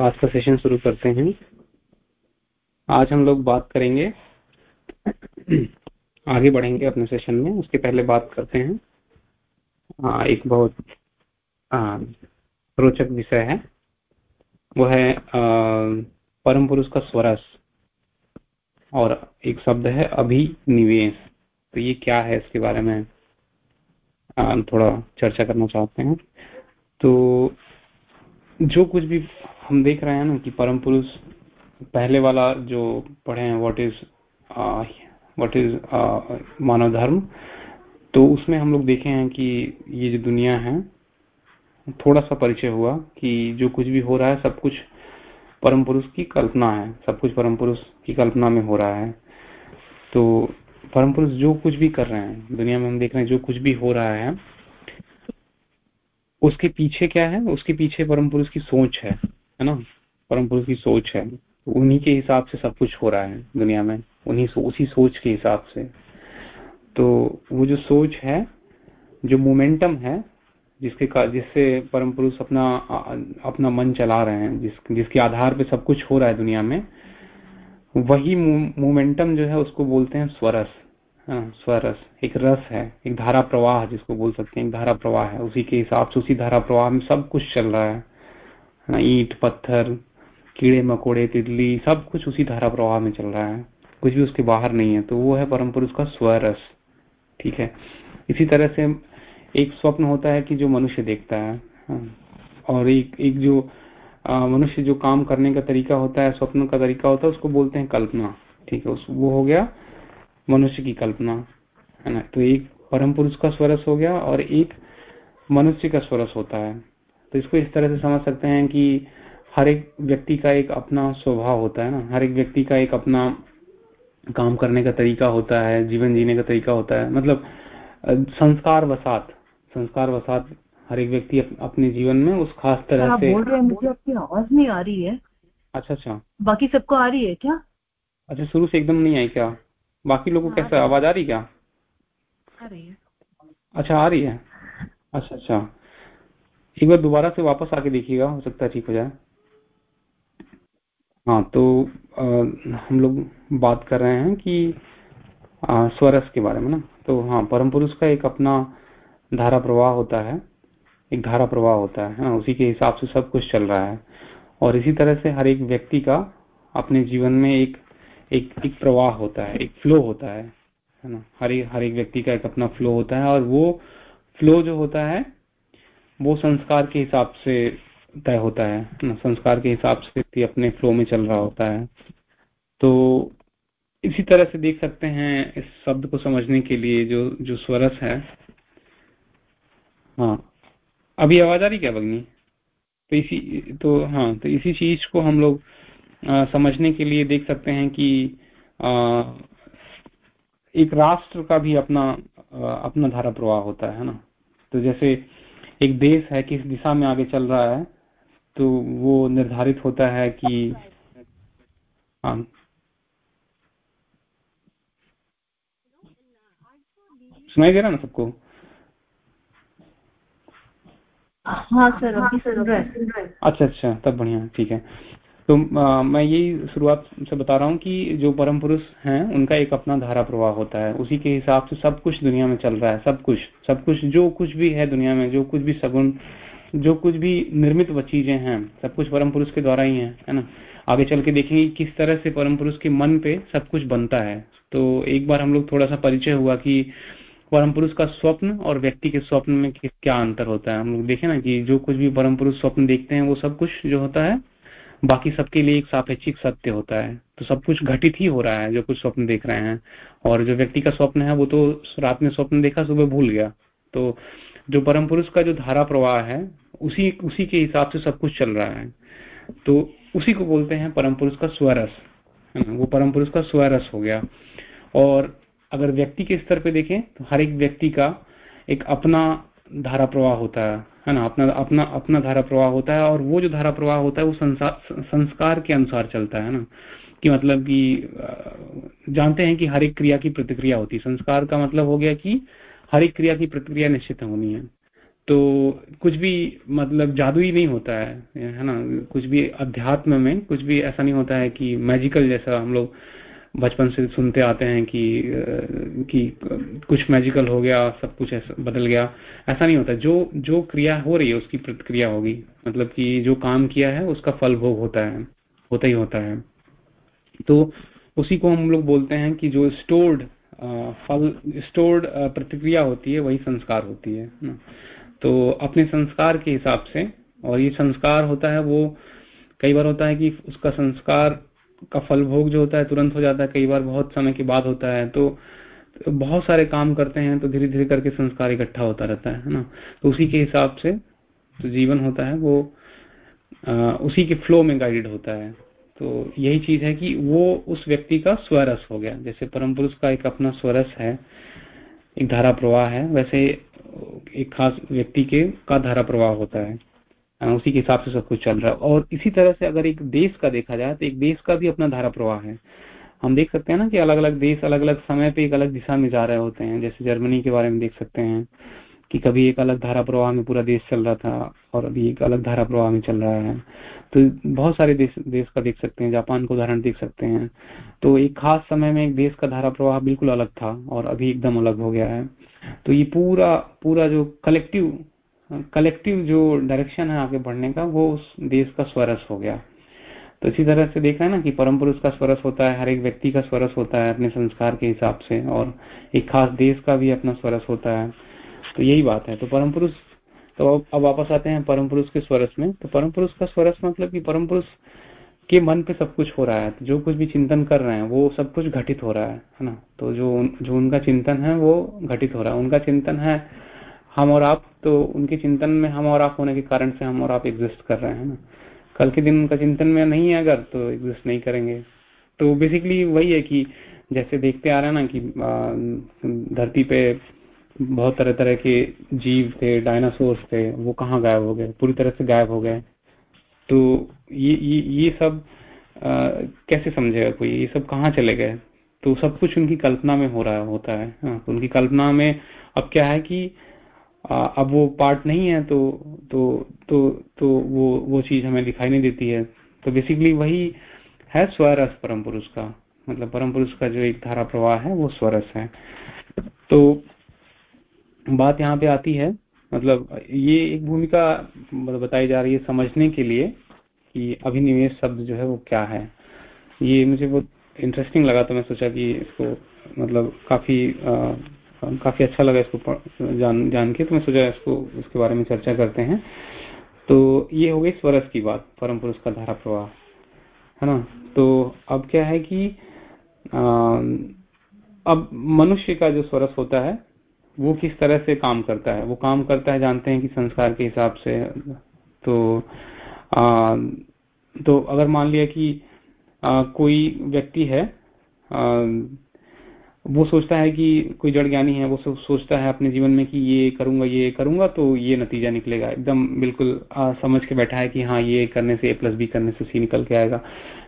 आज का सेशन शुरू करते हैं। आज हम लोग बात करेंगे आगे बढ़ेंगे अपने सेशन में। उसके पहले बात करते हैं। आ, एक बहुत रोचक विषय है। वो है परम पुरुष का स्वरस। और एक शब्द है अभिनिवेश। तो ये क्या है इसके बारे में आ, थोड़ा चर्चा करना चाहते हैं। तो जो कुछ भी हम देख रहे हैं ना कि परम पुरुष पहले वाला जो पढ़े हैं व्हाट इज़ व्हाट इज़ मानव धर्म तो उसमें हम लोग देखे हैं कि ये जो दुनिया है थोड़ा सा परिचय हुआ कि जो कुछ भी हो रहा है, सब कुछ परम पुरुष की कल्पना है, सब कुछ परम पुरुष की कल्पना में हो रहा है। तो परम पुरुष जो कुछ भी कर रहे हैं, दुनिया में हम देख रहे हैं जो कुछ भी हो रहा है, उसके पीछे क्या है? उसके पीछे परम पुरुष की सोच है। है ना? परम पुरुष की सोच है। उन्हीं के हिसाब से सब कुछ हो रहा है दुनिया में। उन्हीं उसी सोच के हिसाब से। तो वो जो सोच है जो मोमेंटम है जिसके जिससे परम पुरुष अपना अपना मन चला रहे हैं जिस जिसके आधार पे सब कुछ हो रहा है दुनिया में वही मोमेंटम जो है उसको बोलते हैं स्वरस। हाँ, स्वरस। एक रस है एक धारा प्रवाह जिसको बोल सकते हैं एक धारा प्रवाह है। उसी के हिसाब से उसी धारा प्रवाह में सब कुछ चल रहा है हाँ, ईट पत्थर कीड़े मकोड़े तितली सब कुछ उसी धारा प्रवाह में चल रहा है। कुछ भी उसके बाहर नहीं है तो वो है परम पुरुष का स्वरस ठीक है? इसी तरह से एक स्वप्न होता है कि जो मनुष्य देखता है हाँ, और एक एक जो मनुष्य जो काम करने का तरीका होता है स्वप्न का तरीका होता है उसको बोलते हैं कल्पना ठीक है? उस वो हो गया मनुष्य की कल्पना है ना? तो एक परम पुरुष का स्वरस हो गया और एक मनुष्य का स्वरस होता है। तो इसको इस तरह से समझ सकते हैं कि हर एक व्यक्ति का एक अपना स्वभाव होता है ना। हर एक व्यक्ति का एक अपना काम करने का तरीका होता है जीवन जीने का तरीका होता है। मतलब संस्कार वसात संस्कार वसात हर एक व्यक्ति अपने जीवन में उस खास तरह से बोल रहे हैं मुझे आपकी आवाज़ नहीं आ रही है। अच्छा अच्छा। बाकी सबको आ रही है क्या? अच्छा शुरू से एकदम नहीं आई क्या? बाकी लोगों को कैसा आवाज़ आ रही क्या? आ रही है। अच्छा आ रही है। अच्छा अच्छा। एक बार दोबारा से वापस आके देखिएगा हो सकता है ठीक हो जाए। हाँ तो आ, हम लोग बात कर रहे हैं कि स्वरस के बारे में ना। तो हाँ परम पुरुष का एक अपना धारा प्रवाह होता है एक धारा प्रवाह होता है हाँ उसी के हिसाब से सब कुछ चल रहा है। और इसी तरह से हर एक व्यक्ति का अपने जीवन में एक एक एक प्रवाह होता है एक फ्लो होता है है ना? हर एक हर एक व्यक्ति का एक अपना फ्लो होता है और वो फ्लो जो होता है वो संस्कार के हिसाब से तय होता है। ना संस्कार के हिसाब से व्यक्ति अपने फ्लो में चल रहा होता है। तो इसी तरह से देख सकते हैं इस शब्द को समझने के लिए जो जो स्वरस है। हाँ। अभी आवाज़ आ रही क्या भगनी तो इसी तो हाँ तो इसी चीज़ को हम लोग समझने के लिए देख सकते हैं कि आ, एक राष्ट्र का भी अपना आ, अपना धारा प्रवाह होता है ना? तो जैसे एक देश है किस दिशा में आगे चल रहा है तो वो निर्धारित होता है कि हाँ। सुनाई दे रहा ना सबको? हाँ सर अच्छा अच्छा तब बढ़िया ठीक है। तो मैं यही शुरुआत से बता रहा हूँ कि जो परम पुरुष हैं, उनका एक अपना धारा प्रवाह होता है। उसी के हिसाब से सब कुछ दुनिया में चल रहा है, सब कुछ। सब कुछ, जो कुछ भी है दुनिया में, जो कुछ भी सगुन, जो कुछ भी निर्मित चीज़ें हैं, सब कुछ परम पुरुष के द्वारा ही है है ना? आगे चल के देखेंगे किस तरह से परम पुरुष के मन पे सब कुछ बनता है। तो एक बार हम लोग थोड़ा सा परिचय हुआ कि परम पुरुष का स्वप्न और व्यक्ति के स्वप्न में क्या अंतर होता है। हम लोग देखें ना कि जो कुछ भी परम पुरुष स्वप्न देखते हैं, वो सब कुछ जो होता है बाकी सबके लिए एक सापेक्षिक सत्य होता है। तो सब कुछ घटित ही हो रहा है, जो कुछ स्वप्न देख रहे हैं। और जो व्यक्ति का स्वप्न है, वो तो रात में स्वप्न देखा, सुबह भूल गया। तो जो परम पुरुष का जो धारा प्रवाह है, उसी उसी के हिसाब से सब कुछ चल रहा है। तो उसी को बोलते हैं परम पुरुष का स्वरस। वो परम पुरुष का स्वरस हो गया। और अगर व्यक्ति के स्तर पे देखें तो हर एक व्यक्ति का एक अपना धारा प्रवाह होता है है ना? अपना अपना अपना धारा प्रवाह होता है और वो जो धारा प्रवाह होता है वो संस्कार के अनुसार चलता है ना? कि मतलब कि जानते हैं कि हर एक क्रिया की प्रतिक्रिया होती है। संस्कार का मतलब हो गया कि हर एक क्रिया की प्रतिक्रिया निश्चित होनी है। तो कुछ भी मतलब जादू ही नहीं होता है है ना? कुछ भी अध्यात्म में, कुछ भी ऐसा नहीं होता है कि मैजिकल जैसा हम लोग बचपन से सुनते आते हैं कि कि कुछ मैजिकल हो गया, सब कुछ ऐसा बदल गया। ऐसा नहीं होता। जो जो क्रिया हो रही है, उसकी प्रतिक्रिया होगी। मतलब कि जो काम किया है, उसका फल भोग होता है, होता ही होता है। तो उसी को हम लोग बोलते हैं कि जो स्टोर्ड फल स्टोर्ड प्रतिक्रिया होती है, वही संस्कार होती है ना? तो अपने संस्कार के हिसाब से, और ये संस्कार होता है वो, कई बार होता है कि उसका संस्कार का फल भोग जो होता है तुरंत हो जाता है कई बार बहुत समय के बाद होता है तो बहुत सारे काम करते हैं तो धीरे धीरे करके संस्कार इकट्ठा होता रहता है ना? तो उसी के हिसाब से जो जीवन होता है वो आ, उसी के फ्लो में गाइडेड होता है। तो यही चीज़ है कि वो उस व्यक्ति का स्वरस हो गया। जैसे परम पुरुष का एक अपना स्वरस है एक धारा प्रवाह है वैसे एक खास व्यक्ति के का धारा प्रवाह होता है। उसी के हिसाब से सब कुछ चल रहा है। और इसी तरह से अगर एक देश का देखा जाए तो एक देश का भी अपना धारा प्रवाह है। हम देख सकते हैं ना कि अलग अलग देश अलग अलग समय पे एक अलग दिशा में जा रहे होते हैं। जैसे जर्मनी के बारे में देख सकते हैं कि कभी एक अलग धारा प्रवाह में पूरा देश चल रहा था और अभी एक अलग धारा प्रवाह में चल रहा है। तो बहुत सारे देश देश का देख सकते हैं, जापान का उदाहरण देख सकते हैं। तो एक खास समय में एक देश का धारा प्रवाह बिल्कुल अलग था और अभी एकदम अलग हो गया है। तो ये पूरा पूरा जो कलेक्टिव कलेक्टिव जो डायरेक्शन है आगे बढ़ने का, वो उस देश का स्वरस हो गया। तो इसी तरह से देखा है ना कि परम पुरुष का स्वरस होता है, हर एक व्यक्ति का स्वरस होता है अपने संस्कार के हिसाब से, और एक खास देश का भी अपना स्वरस होता है। तो यही बात है। तो परम पुरुष तो अब वापस आते हैं परम पुरुष के स्वरस में। तो परम पुरुष का स्वरस मतलब कि परम पुरुष के मन पे सब कुछ हो रहा है। जो कुछ भी चिंतन कर रहे हैं, वो सब कुछ घटित हो रहा है है ना? तो जो जो उनका चिंतन है, वो घटित हो रहा है। उनका चिंतन है हम और आप तो उनके चिंतन में हम और आप होने के कारण से हम और आप एग्जिस्ट कर रहे हैं ना। कल के दिन उनका चिंतन में नहीं है अगर तो एग्जिस्ट नहीं करेंगे। तो बेसिकली वही है कि जैसे देखते आ रहे हैं ना कि धरती पे बहुत तरह तरह के जीव थे डायनासोर्स थे वो कहाँ गायब हो गए? पूरी तरह से गायब हो गए। तो ये ये ये सब आ, कैसे समझेगा कोई? ये सब कहाँ चले गए? तो सब कुछ उनकी कल्पना में हो रहा होता है हाँ, उनकी कल्पना में अब क्या है कि अब वो पार्ट नहीं है तो तो तो तो वो वो चीज़ हमें दिखाई नहीं देती है। तो बेसिकली वही है स्वरस परम पुरुष का। मतलब परम पुरुष का जो एक धारा प्रवाह है वो स्वरस है। तो बात यहाँ पे आती है मतलब ये एक भूमिका मतलब बताई जा रही है समझने के लिए कि अभिनिवेश शब्द जो है वो क्या है। ये मुझे बहुत इंटरेस्टिंग लगा तो मैं सोचा कि इसको मतलब काफ़ी आ, काफ़ी अच्छा लगा इसको जान जान के तो मैं सोचा इसको उसके बारे में चर्चा करते हैं। तो ये हो गई स्वरस की बात परम पुरुष का धारा प्रवाह है ना? तो अब क्या है कि आ, अब मनुष्य का जो स्वरस होता है वो किस तरह से काम करता है? वो काम करता है जानते हैं कि संस्कार के हिसाब से तो आ, तो अगर मान लिया कि आ, कोई व्यक्ति है आ, वो सोचता है कि कोई जड़ ज्ञानी है वो सोचता है अपने जीवन में कि ये करूँगा ये करूँगा तो ये नतीजा निकलेगा। एकदम बिल्कुल आ, समझ के बैठा है कि हाँ ये करने से ए प्लस बी करने से सी निकल के आएगा।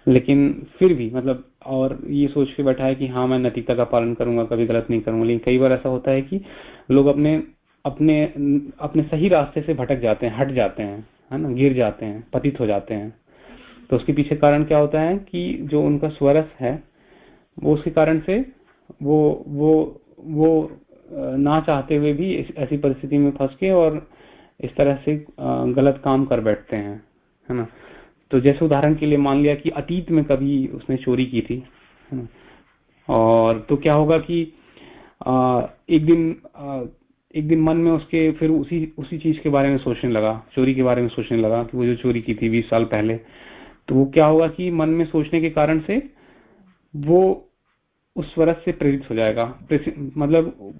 लेकिन फिर भी मतलब और ये सोच के बैठा है कि हाँ मैं नतीजा का पालन करूँगा कभी गलत नहीं करूँगा। लेकिन कई बार ऐसा होता है कि लोग अपने अपने अपने सही रास्ते से भटक जाते हैं हट जाते हैं है ना गिर जाते हैं पतित हो जाते हैं। तो उसके पीछे कारण क्या होता है कि जो उनका स्वरस है वो उसके कारण से वो वो वो ना चाहते हुए भी ऐसी परिस्थिति में फंस के और इस तरह से गलत काम कर बैठते हैं, है ना? तो जैसे उदाहरण के लिए मान लिया कि अतीत में कभी उसने चोरी की थी, है ना? और तो क्या होगा कि एक दिन एक दिन मन में उसके, फिर उसी उसी चीज़ के बारे में सोचने लगा, चोरी के बारे में सोचने लगा कि वो जो चोरी की थी बीस साल पहले तो वो क्या होगा कि मन में सोचने के कारण से वो उस स्वरस से प्रेरित हो जाएगा। मतलब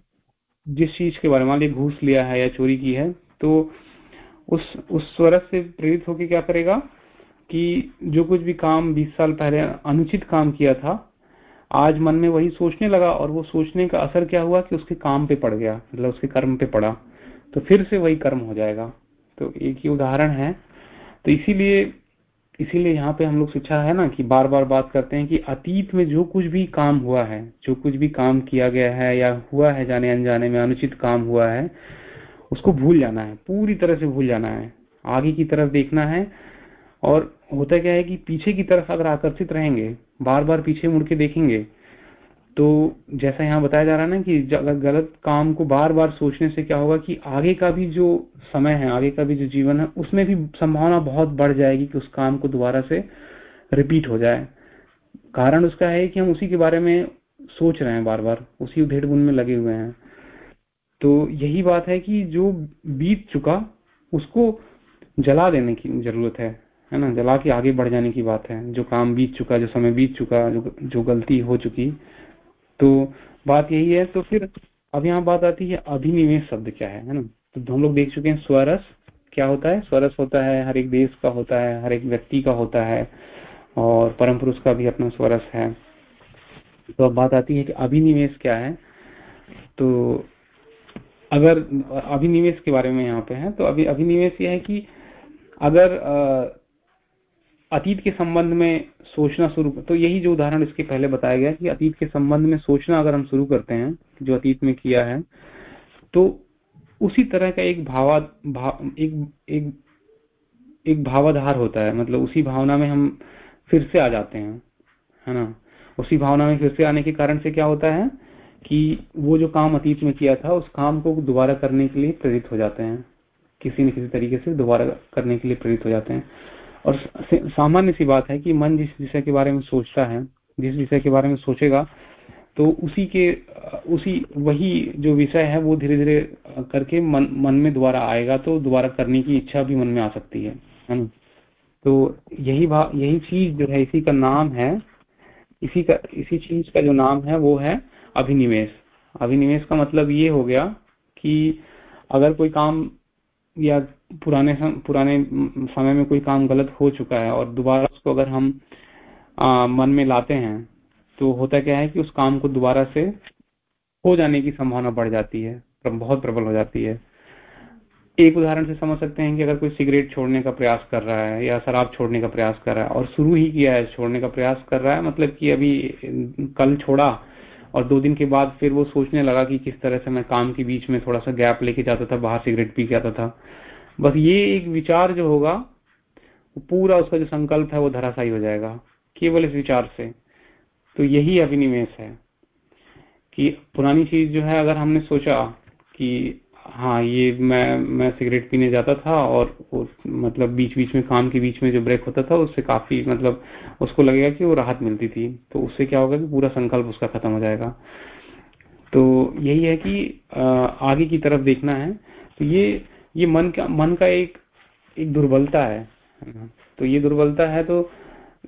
जिस चीज़ के बारे में मान घूस लिया है या चोरी की है तो उस उस स्वरस से प्रेरित होकर क्या करेगा कि जो कुछ भी काम 20 साल पहले अनुचित काम किया था, आज मन में वही सोचने लगा और वो सोचने का असर क्या हुआ कि उसके काम पे पड़ गया मतलब उसके कर्म पे पड़ा। तो फिर से वही कर्म हो जाएगा। तो एक ही उदाहरण है। तो इसीलिए इसीलिए यहाँ पे हम लोग शिक्षा है ना कि बार बार बात करते हैं कि अतीत में जो कुछ भी काम हुआ है, जो कुछ भी काम किया गया है या हुआ है जाने अनजाने में, अनुचित काम हुआ है, उसको भूल जाना है, पूरी तरह से भूल जाना है। आगे की तरफ़ देखना है और होता क्या है कि पीछे की तरफ़ अगर आकर्षित रहेंगे बार बार पीछे मुड़ के देखेंगे तो जैसा यहाँ बताया जा रहा है ना कि गलत काम को बार बार सोचने से क्या होगा कि आगे का भी जो समय है, आगे का भी जो जीवन है, उसमें भी संभावना बहुत बढ़ जाएगी कि उस काम को दोबारा से रिपीट हो जाए। कारण उसका है कि हम उसी के बारे में सोच रहे हैं बार बार उसी उधेड़ में लगे हुए हैं। तो यही बात है कि जो बीत चुका, उसको जला देने की ज़रूरत है है ना? जला के आगे बढ़ जाने की बात है। जो काम बीत चुका, जो समय बीत चुका, जो जो गलती हो चुकी तो बात यही है तो फिर अब यहाँ बात आती है अभिनिवेश शब्द क्या है है ना? तो हम लोग देख चुके हैं स्वरस क्या होता है? स्वरस होता है, हर एक देश का होता है, हर एक व्यक्ति का होता है, और परम पुरुष का भी अपना स्वरस है। तो अब बात आती है कि अभिनिवेश क्या है? तो अगर अभिनिवेश के बारे में यहाँ पे है तो अभी अभिनिवेश यह है कि अगर अतीत के संबंध में सोचना शुरू तो यही जो उदाहरण इसके पहले बताया गया कि अतीत के संबंध में सोचना अगर हम शुरू करते हैं जो अतीत में किया है तो उसी तरह का एक भावा भा, एक एक एक भावाधार होता है। मतलब उसी भावना में हम फिर से आ जाते हैं है ना? उसी भावना में फिर से आने के कारण से क्या होता है कि वो जो काम अतीत में किया था उस काम को दोबारा करने के लिए प्रेरित हो जाते हैं। किसी न किसी तरीके से दोबारा करने के लिए प्रेरित हो जाते हैं। और सामान्य सी बात है कि मन जिस विषय के बारे में सोचता है, जिस विषय के बारे में सोचेगा तो उसी के, उसी, वही जो विषय है वो धीरे धीरे करके मन मन में दोबारा आएगा तो दोबारा करने की इच्छा भी मन में आ सकती है तो यही भाव यही चीज़ जो है, इसी का नाम है, इसी का, इसी चीज़ का जो नाम है, वो है अभिनिवेश। अभिनिवेश का मतलब ये हो गया कि अगर कोई काम या पुराने सम, पुराने समय में कोई काम गलत हो चुका है और दोबारा उसको अगर हम आ, मन में लाते हैं तो होता क्या है कि उस काम को दोबारा से हो जाने की संभावना बढ़ जाती है बहुत प्रबल हो जाती है। एक उदाहरण से समझ सकते हैं कि अगर कोई सिगरेट छोड़ने का प्रयास कर रहा है या शराब छोड़ने का प्रयास कर रहा है और शुरू ही किया है छोड़ने का प्रयास कर रहा है मतलब कि अभी कल छोड़ा और दो दिन के बाद फिर वो सोचने लगा कि किस तरह से मैं काम के बीच में थोड़ा सा गैप लेके जाता था बाहर सिगरेट पी आता था बस ये एक विचार जो होगा पूरा उसका जो संकल्प है, वो धराशायी हो जाएगा, केवल इस विचार से। तो यही अभिनिवेश है कि पुरानी चीज़ जो है, अगर हमने सोचा कि हाँ ये मैं मैं सिगरेट पीने जाता था और मतलब बीच बीच में, काम के बीच में जो ब्रेक होता था, उससे काफ़ी मतलब उसको लगेगा कि वो राहत मिलती थी। तो उससे क्या होगा कि पूरा संकल्प उसका खत्म हो जाएगा। तो यही है कि आगे की तरफ़ देखना है। तो ये ये मन का मन का एक एक दुर्बलता है। तो ये दुर्बलता है तो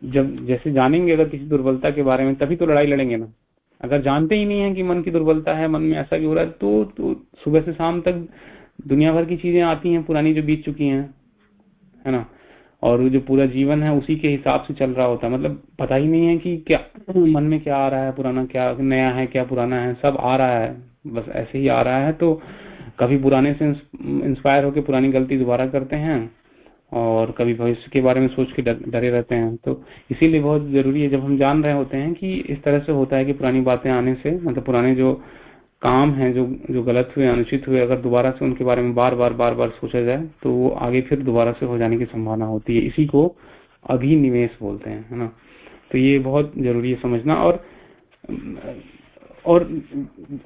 जब जैसे जानेंगे अगर किसी दुर्बलता के बारे में तभी तो लड़ाई लड़ेंगे ना। अगर जानते ही नहीं है कि मन की दुर्बलता है मन में ऐसा क्यों हो रहा है तो, तो सुबह से शाम तक दुनिया भर की चीज़ें आती हैं पुरानी जो बीत चुकी हैं है ना? और जो पूरा जीवन है उसी के हिसाब से चल रहा होता है। मतलब पता ही नहीं है कि क्या मन में क्या आ रहा है पुराना क्या नया है क्या पुराना है सब आ रहा है। बस ऐसे ही आ रहा है तो कभी पुराने से इंस्पायर होकर पुरानी गलती दोबारा करते हैं और कभी भविष्य के बारे में सोच के डरे रहते हैं। तो इसीलिए बहुत ज़रूरी है जब हम जान रहे होते हैं कि इस तरह से होता है कि पुरानी बातें आने से मतलब पुराने जो काम हैं, जो जो गलत हुए, अनुचित हुए, अगर दोबारा से उनके बारे में बार बार बार बार सोचा जाए तो वो आगे फिर दोबारा से हो जाने की संभावना होती है। इसी को अभिनिवेश बोलते हैं, है ना? तो ये बहुत ज़रूरी है समझना और और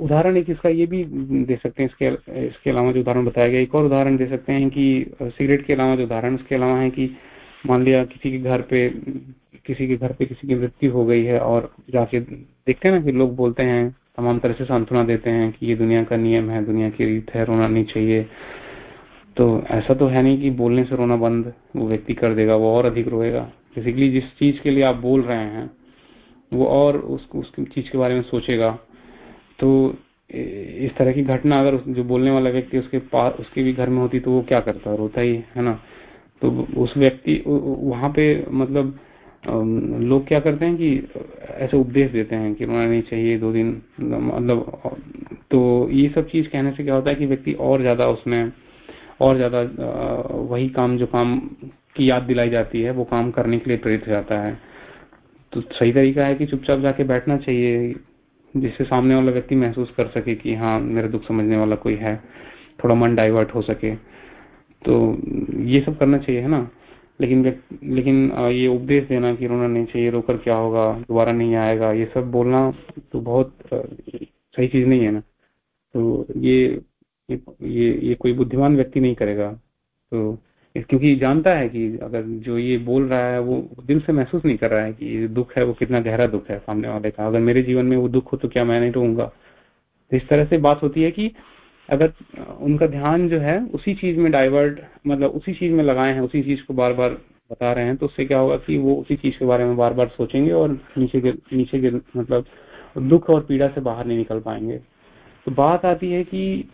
उदाहरण एक इसका ये भी दे सकते हैं इसके इसके अलावा जो उदाहरण बताया गया एक और उदाहरण दे सकते हैं कि सिगरेट के अलावा जो उदाहरण इसके अलावा है कि मान लिया किसी के घर पे किसी के घर पे किसी की मृत्यु हो गई है और जाके देखते हैं ना कि लोग बोलते हैं तमाम तरह से सांत्वना देते हैं कि ये दुनिया का नियम है दुनिया की रीत है रोना नहीं चाहिए। तो ऐसा तो है नहीं कि बोलने से रोना बंद वो व्यक्ति कर देगा वो और अधिक रोएगा। बेसिकली जिस चीज़ के लिए आप बोल रहे हैं वो और उस, उस चीज़ के बारे में सोचेगा। तो इस तरह की घटना अगर जो बोलने वाला व्यक्ति उसके पास उसके भी घर में होती तो वो क्या करता? रोता ही, है ना? तो उस व्यक्ति वहाँ पे मतलब लोग क्या करते हैं कि ऐसे उपदेश देते हैं कि रोना नहीं चाहिए, दो दिन मतलब तो ये सब चीज़ कहने से क्या होता है कि व्यक्ति और ज़्यादा उसमें, और ज़्यादा वही काम जो काम की याद दिलाई जाती है, वो काम करने के लिए प्रेरित हो जाता है। तो सही तरीका है कि चुपचाप जाके बैठना चाहिए जिससे सामने वाला व्यक्ति महसूस कर सके कि हाँ मेरा दुख समझने वाला कोई है, थोड़ा मन डाइवर्ट हो सके। तो ये सब करना चाहिए, है ना? लेकिन लेकिन ये उपदेश देना कि रोना नहीं चाहिए, रोकर क्या होगा, दोबारा नहीं आएगा, ये सब बोलना तो बहुत सही चीज़ नहीं है ना? तो ये ये ये कोई बुद्धिमान व्यक्ति नहीं करेगा। तो क्योंकि जानता है कि अगर जो ये बोल रहा है, वो दिल से महसूस नहीं कर रहा है कि ये दुख है, वो कितना गहरा दुख है सामने वाले का। अगर मेरे जीवन में वो दुख हो तो क्या मैं नहीं रहूँगा? तो इस तरह से बात होती है कि अगर उनका ध्यान जो है, उसी चीज़ में डाइवर्ट मतलब उसी चीज़ में लगाए हैं, उसी चीज़ को बार बार बता रहे हैं तो उससे क्या होगा कि वो उसी चीज़ के बारे में बार बार सोचेंगे और नीचे गिर नीचे गिर मतलब दुख और पीड़ा से बाहर नहीं निकल पाएँगे। तो बात आती है कि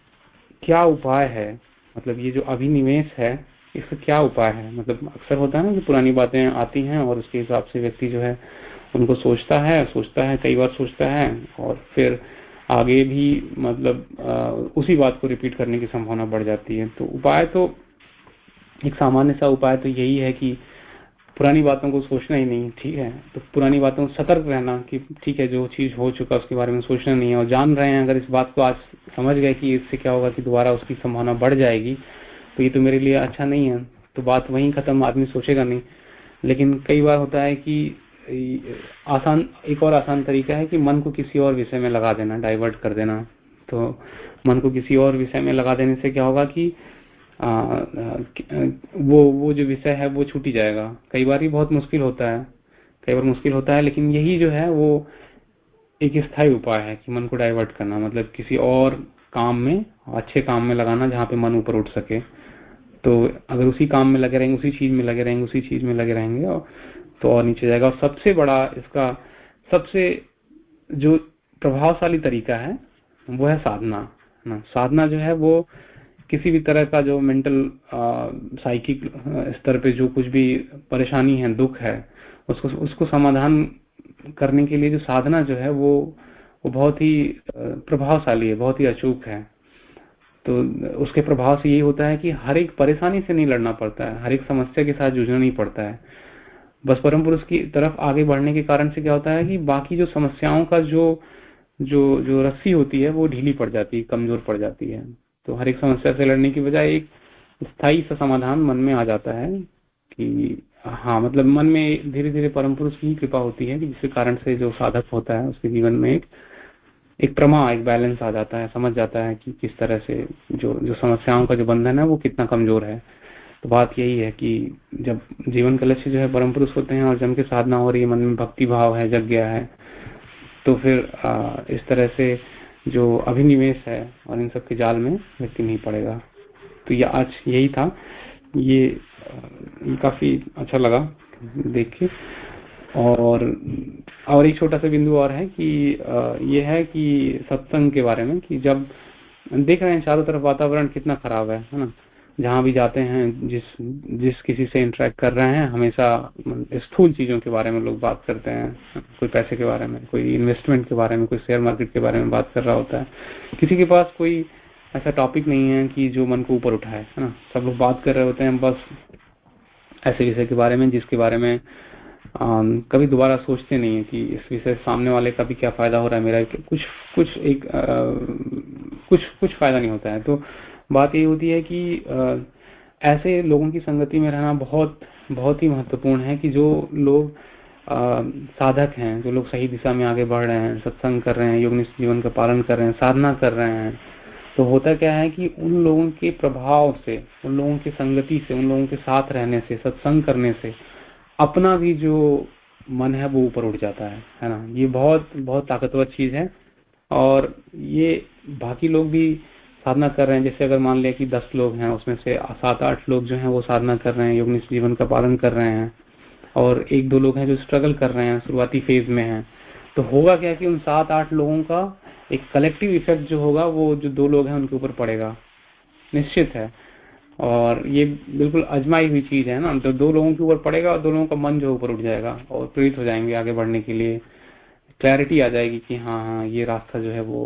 क्या उपाय है मतलब ये जो अभिनिवेश है इसका क्या उपाय है? मतलब अक्सर होता है ना कि पुरानी बातें आती हैं और उसके हिसाब से व्यक्ति जो है उनको सोचता है सोचता है कई बार सोचता है और फिर आगे भी मतलब आ, उसी बात को रिपीट करने की संभावना बढ़ जाती है। तो उपाय तो एक सामान्य सा उपाय तो यही है कि पुरानी बातों को सोचना ही नहीं ठीक है? तो पुरानी बातों को सतर्क रहना कि ठीक है जो चीज़ हो चुका उसके बारे में सोचना नहीं है और जान रहे हैं अगर इस बात को आज समझ गए कि इससे क्या होगा कि दोबारा उसकी संभावना बढ़ जाएगी तो ये तो मेरे लिए अच्छा नहीं है। तो बात वहीं खत्म आदमी सोचेगा नहीं। लेकिन कई बार होता है कि आसान एक और आसान तरीका है कि मन को किसी और विषय में लगा देना डाइवर्ट कर देना। तो मन को किसी और विषय में लगा देने से क्या होगा कि आ, वो वो जो विषय है वो छूटी जाएगा। कई बार ही बहुत मुश्किल होता है। कई बार मुश्किल होता है लेकिन यही जो है वो एक स्थायी उपाय है कि मन को डाइवर्ट करना। मतलब किसी और काम में अच्छे काम में लगाना जहाँ पे मन ऊपर उठ सके। तो अगर उसी काम में लगे रहेंगे, उसी चीज़ में लगे रहेंगे, उसी चीज़ में लगे रहेंगे, और तो और नीचे जाएगा। और सबसे बड़ा इसका, सबसे जो प्रभावशाली तरीका है, वो है साधना ना? साधना जो है वो किसी भी तरह का जो मेंटल साइकिक स्तर पे जो कुछ भी परेशानी है, दुख है, उसको उसको समाधान करने के लिए जो साधना जो है वो वो बहुत ही प्रभावशाली है, बहुत ही अचूक है। तो उसके प्रभाव से यही होता है कि हर एक परेशानी से नहीं लड़ना पड़ता है, हर एक समस्या के साथ जूझना नहीं पड़ता है। बस परम पुरुष की तरफ़ आगे बढ़ने के कारण से क्या होता है कि बाकी जो समस्याओं का जो जो जो रस्सी होती है वो ढीली पड़ जाती है, कमज़ोर पड़ जाती है। तो हर एक समस्या से लड़ने की बजाय एक स्थायी सा समाधान मन में आ जाता है कि हाँ मतलब मन में धीरे धीरे परम पुरुष की कृपा होती है कि जिसके कारण से जो साधक होता है उसके जीवन में एक एक प्रमा एक बैलेंस आ जाता है समझ जाता है कि किस तरह से जो जो समस्याओं का जो बंधन है वो कितना कमज़ोर है। तो बात यही है कि जब जीवन का लक्ष्य जो है परम पुरुष होते हैं और जम के साधना हो रही है मन में भक्ति भाव है जग गया है तो फिर आ, इस तरह से जो अभिनिवेश है और इन सब के जाल में व्यक्ति नहीं पड़ेगा। तो ये आज यही था। ये, ये काफ़ी अच्छा लगा देख के। और और एक छोटा सा बिंदु और है कि ये है कि सत्संग के बारे में कि जब देख रहे हैं चारों तरफ़ वातावरण कितना खराब है है ना? जहाँ भी जाते हैं, जिस जिस किसी से इंटरेक्ट कर रहे हैं, हमेशा स्थूल चीज़ों के बारे में लोग बात करते हैं। कोई पैसे के बारे में, कोई इन्वेस्टमेंट के बारे में, कोई शेयर मार्केट के बारे में बात कर रहा होता है। किसी के पास कोई ऐसा टॉपिक नहीं है कि जो मन को ऊपर उठाए, है ना? सब लोग बात कर रहे होते हैं बस ऐसे विषय के बारे में, जिसके बारे में कभी दोबारा सोचते नहीं है कि इस विषय सामने वाले का भी क्या फ़ायदा हो रहा है मेरा कुछ कुछ एक आ, कुछ कुछ फ़ायदा नहीं होता है। तो बात ये होती है कि आ, ऐसे लोगों की संगति में रहना बहुत बहुत ही महत्वपूर्ण है कि जो लोग आ, साधक हैं जो लोग सही दिशा में आगे बढ़ रहे हैं सत्संग कर रहे हैं योग जीवन का पालन कर रहे हैं साधना कर रहे हैं तो होता क्या है कि उन लोगों के प्रभाव से उन लोगों की संगति से उन लोगों के साथ रहने से सत्संग करने से अपना भी जो मन है वो ऊपर उठ जाता है है ना? ये बहुत बहुत ताकतवर चीज़ है। और ये बाकी लोग भी साधना कर रहे हैं। जैसे अगर मान लिया कि दस लोग हैं, उसमें से सात, आठ लोग जो हैं वो साधना कर रहे हैं योग जीवन का पालन कर रहे हैं। और एक, दो लोग हैं जो स्ट्रगल कर रहे हैं, शुरुआती फ़ेज़ में हैं। तो होगा क्या कि उन सात, आठ लोगों का एक कलेक्टिव इफ़ेक्ट जो होगा, वो जो दो लोग हैं, उनके ऊपर पड़ेगा? निश्चित है। और ये बिल्कुल अजमाई हुई चीज़ है ना। तो दो लोगों के ऊपर पड़ेगा और दो लोगों का मन जो ऊपर उठ जाएगा और प्रेरित हो जाएँगे आगे बढ़ने के लिए। क्लैरिटी आ जाएगी कि हाँ हाँ ये रास्ता जो है वो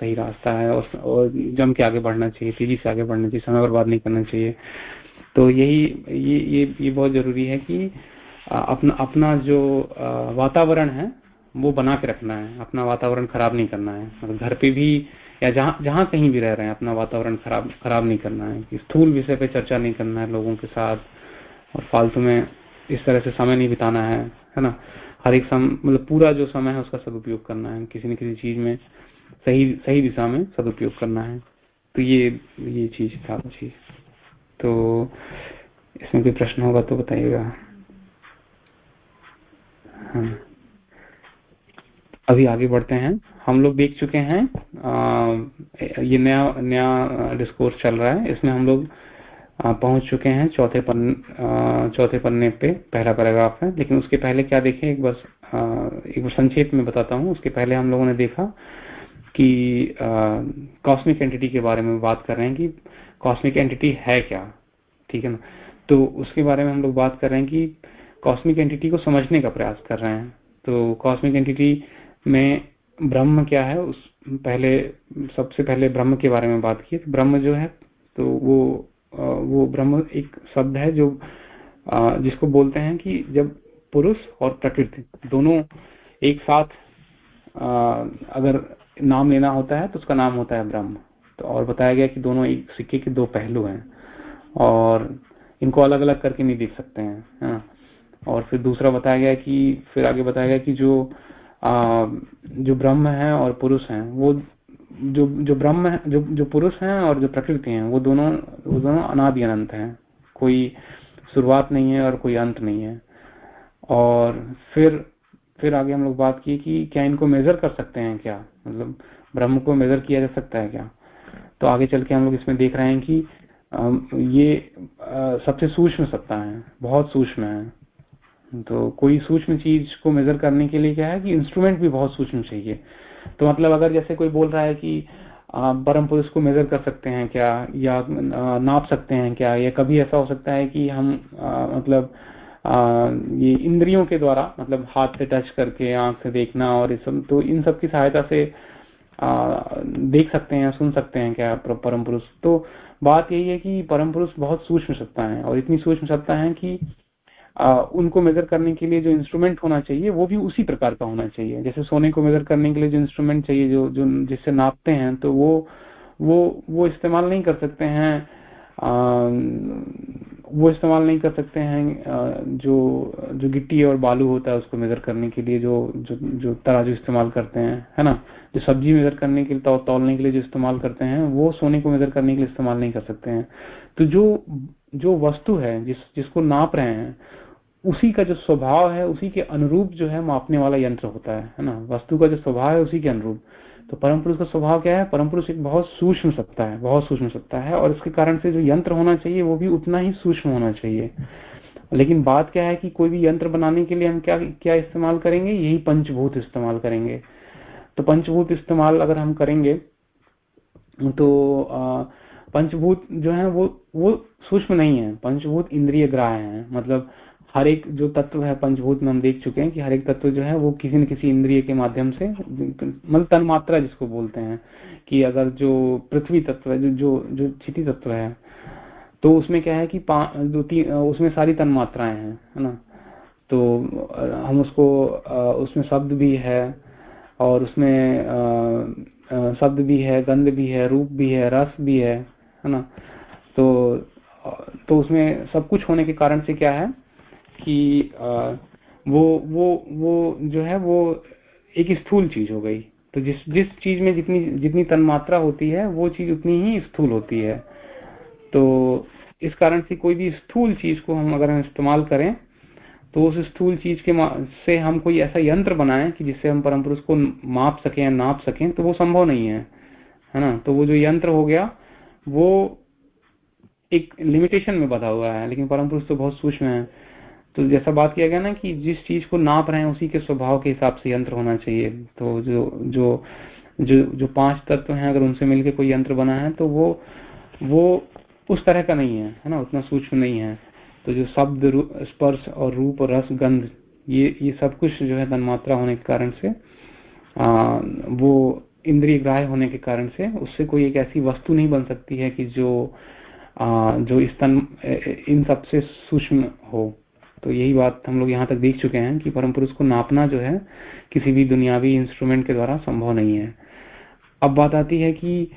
सही रास्ता है और, और जम के आगे बढ़ना चाहिए तेज़ी से आगे बढ़ना चाहिए समय बर्बाद नहीं करना चाहिए। तो यही ये ये ये बहुत ज़रूरी है कि अपना अपना जो वातावरण है वो बना के रखना है। अपना वातावरण खराब नहीं करना है। मतलब घर पे भी या जहाँ जहाँ कहीं भी रह रहे हैं, अपना वातावरण खराब खराब नहीं करना है स्थूल विषय पे चर्चा नहीं करना है लोगों के साथ, और फालतू में इस तरह से समय नहीं बिताना है है ना? हर एक समय मतलब पूरा जो समय है उसका सदुपयोग करना है, किसी न किसी चीज़ में सही सही दिशा में सदुपयोग करना है। तो ये ये चीज़ था चीज़ तो इसमें कोई प्रश्न होगा तो बताइएगा। हाँ। अभी आगे बढ़ते हैं। हम लोग देख चुके हैं ये नया नया डिस्कोर्स चल रहा है। इसमें हम लोग पहुँच चुके हैं चौथे पन्ने चौथे पन्ने पे, पहला पैराग्राफ है। लेकिन उसके पहले क्या देखें, एक बस एक बार संक्षेप में बताता हूँ। उसके पहले हम लोगों ने देखा कि कॉस्मिक एंटिटी के बारे में बात कर रहे हैं कि कॉस्मिक एंटिटी है क्या, ठीक है ना? तो उसके बारे में हम लोग बात कर रहे हैं कि कॉस्मिक एंटिटी को समझने का प्रयास कर रहे हैं। तो कॉस्मिक एंटिटी में ब्रह्म क्या है, उस पहले, सबसे पहले ब्रह्म के बारे में बात की तो ब्रह्म जो है तो वो वो ब्रह्म एक शब्द है जो जिसको बोलते हैं कि जब पुरुष और प्रकृति दोनों एक साथ अगर नाम लेना होता है तो उसका नाम होता है ब्रह्म। तो और बताया गया कि दोनों एक, सिक्के के दो पहलू हैं, और इनको अलग अलग करके नहीं देख सकते हैं हाँ। और फिर दूसरा बताया गया कि, फिर आगे बताया गया कि जो जो ब्रह्म है और पुरुष है, वो जो जो ब्रह्म है, जो जो पुरुष है और जो प्रकृति है, वो दोनों वो दोनों अनादि अनंत है। कोई शुरुआत नहीं है और कोई अंत नहीं है। और फिर फिर आगे हम लोग बात की कि क्या इनको मेजर कर सकते हैं क्या? मतलब ब्रह्म को मेजर किया जा सकता है क्या? तो आगे चल के हम लोग इसमें देख रहे हैं कि ये सबसे सूक्ष्म सत्ता है, बहुत सूक्ष्म है। तो कोई सूक्ष्म चीज़ को मेजर करने के लिए क्या है कि इंस्ट्रूमेंट भी बहुत सूक्ष्म चाहिए। तो मतलब अगर जैसे कोई बोल रहा है कि परम पुरुष को मेजर कर सकते हैं क्या? या नाप सकते हैं क्या? या कभी ऐसा हो सकता है कि हम आ, मतलब आ, ये इंद्रियों के द्वारा मतलब हाथ से टच करके आँख से देखना और इस तो इन सब की सहायता से आ, देख सकते हैं सुन सकते हैं क्या परम पुरुष? तो बात यही है कि परम पुरुष बहुत सूक्ष्म सत्ता है और इतनी सूक्ष्म सत्ता है कि उनको मेजर करने के लिए जो इंस्ट्रूमेंट होना चाहिए वो भी उसी प्रकार का होना चाहिए। जैसे सोने को मेजर करने के लिए जो इंस्ट्रूमेंट चाहिए जो जो जिससे नापते हैं तो वो वो वो इस्तेमाल नहीं कर सकते हैं आ, वो इस्तेमाल नहीं कर सकते हैं जो जो गिट्टी और बालू होता है उसको मेजर करने के लिए जो जो जो तराजू इस्तेमाल करते हैं है ना? जो सब्ज़ी मेजर करने के लिए तौ, तौलने के लिए जो इस्तेमाल करते हैं वो सोने को मेजर करने के लिए इस्तेमाल नहीं कर सकते हैं। तो जो जो वस्तु है जिस जिसको नाप रहे हैं उसी का जो स्वभाव है, उसी के अनुरूप जो है मापने वाला यंत्र होता है है ना? वस्तु का जो स्वभाव है उसी के अनुरूप। तो परम पुरुष का स्वभाव क्या है? परम पुरुष एक बहुत सूक्ष्म सत्ता है, बहुत सूक्ष्म सत्ता है और इसके कारण से जो यंत्र होना चाहिए, वो भी उतना ही सूक्ष्म होना चाहिए। लेकिन बात क्या है कि कोई भी यंत्र बनाने के लिए हम क्या क्या इस्तेमाल करेंगे? यही पंचभूत इस्तेमाल करेंगे। तो पंचभूत इस्तेमाल अगर हम करेंगे तो पंचभूत जो है वो वो सूक्ष्म नहीं है। पंचभूत इंद्रिय ग्राह है। मतलब हर एक जो तत्व है, पंचभूत में हम देख चुके हैं कि हर एक तत्व जो है, वो किसी न किसी इंद्रिय के माध्यम से मतलब तन मात्रा जिसको बोलते हैं, कि अगर जो पृथ्वी तत्व है, जो जो जो तत्व है तो उसमें क्या है कि दो तीन उसमें सारी तन मात्राएँ हैं, है ना? तो हम उसको उसमें शब्द भी है और उसमें शब्द भी है, गंध भी है, रूप भी है, रस भी है है ना? तो तो उसमें सब कुछ होने के कारण से क्या है कि वो वो वो जो है वो एक स्थूल चीज़ हो गई। तो जिस जिस चीज़ में जितनी जितनी तन्मात्रा होती है, वो चीज़ उतनी ही स्थूल होती है। तो इस कारण से कोई भी स्थूल चीज़ को हम अगर हम इस्तेमाल करें तो उस स्थूल चीज़ के से हम कोई ऐसा यंत्र बनाए कि जिससे हम परम पुरुष को माप सकें या नाप सकें तो वो संभव नहीं है। है ना? तो वो जो यंत्र हो गया, वो एक लिमिटेशन में बधा हुआ है, लेकिन परम पुरुष तो बहुत सूक्ष्म है। तो जैसा बात किया गया ना कि जिस चीज़ को नाप रहे हैं उसी के स्वभाव के हिसाब से यंत्र होना चाहिए। तो जो जो जो जो पाँच तत्व हैं अगर उनसे मिलकर कोई यंत्र बना है तो वो वो उस तरह का नहीं है है ना? उतना सूक्ष्म नहीं है। तो जो शब्द स्पर्श और रूप रस गंध ये ये सब कुछ जो है तन्मात्रा होने के कारण से आ, वो इंद्रिय ग्राह्य होने के कारण से उससे कोई एक ऐसी वस्तु नहीं बन सकती है कि जो आ, जो इस तन इन सबसे सूक्ष्म हो। तो यही बात हम लोग यहाँ तक देख चुके हैं कि परम पुरुष को नापना जो है किसी भी दुनियावी इंस्ट्रूमेंट के द्वारा संभव नहीं है। अब बात आती है कि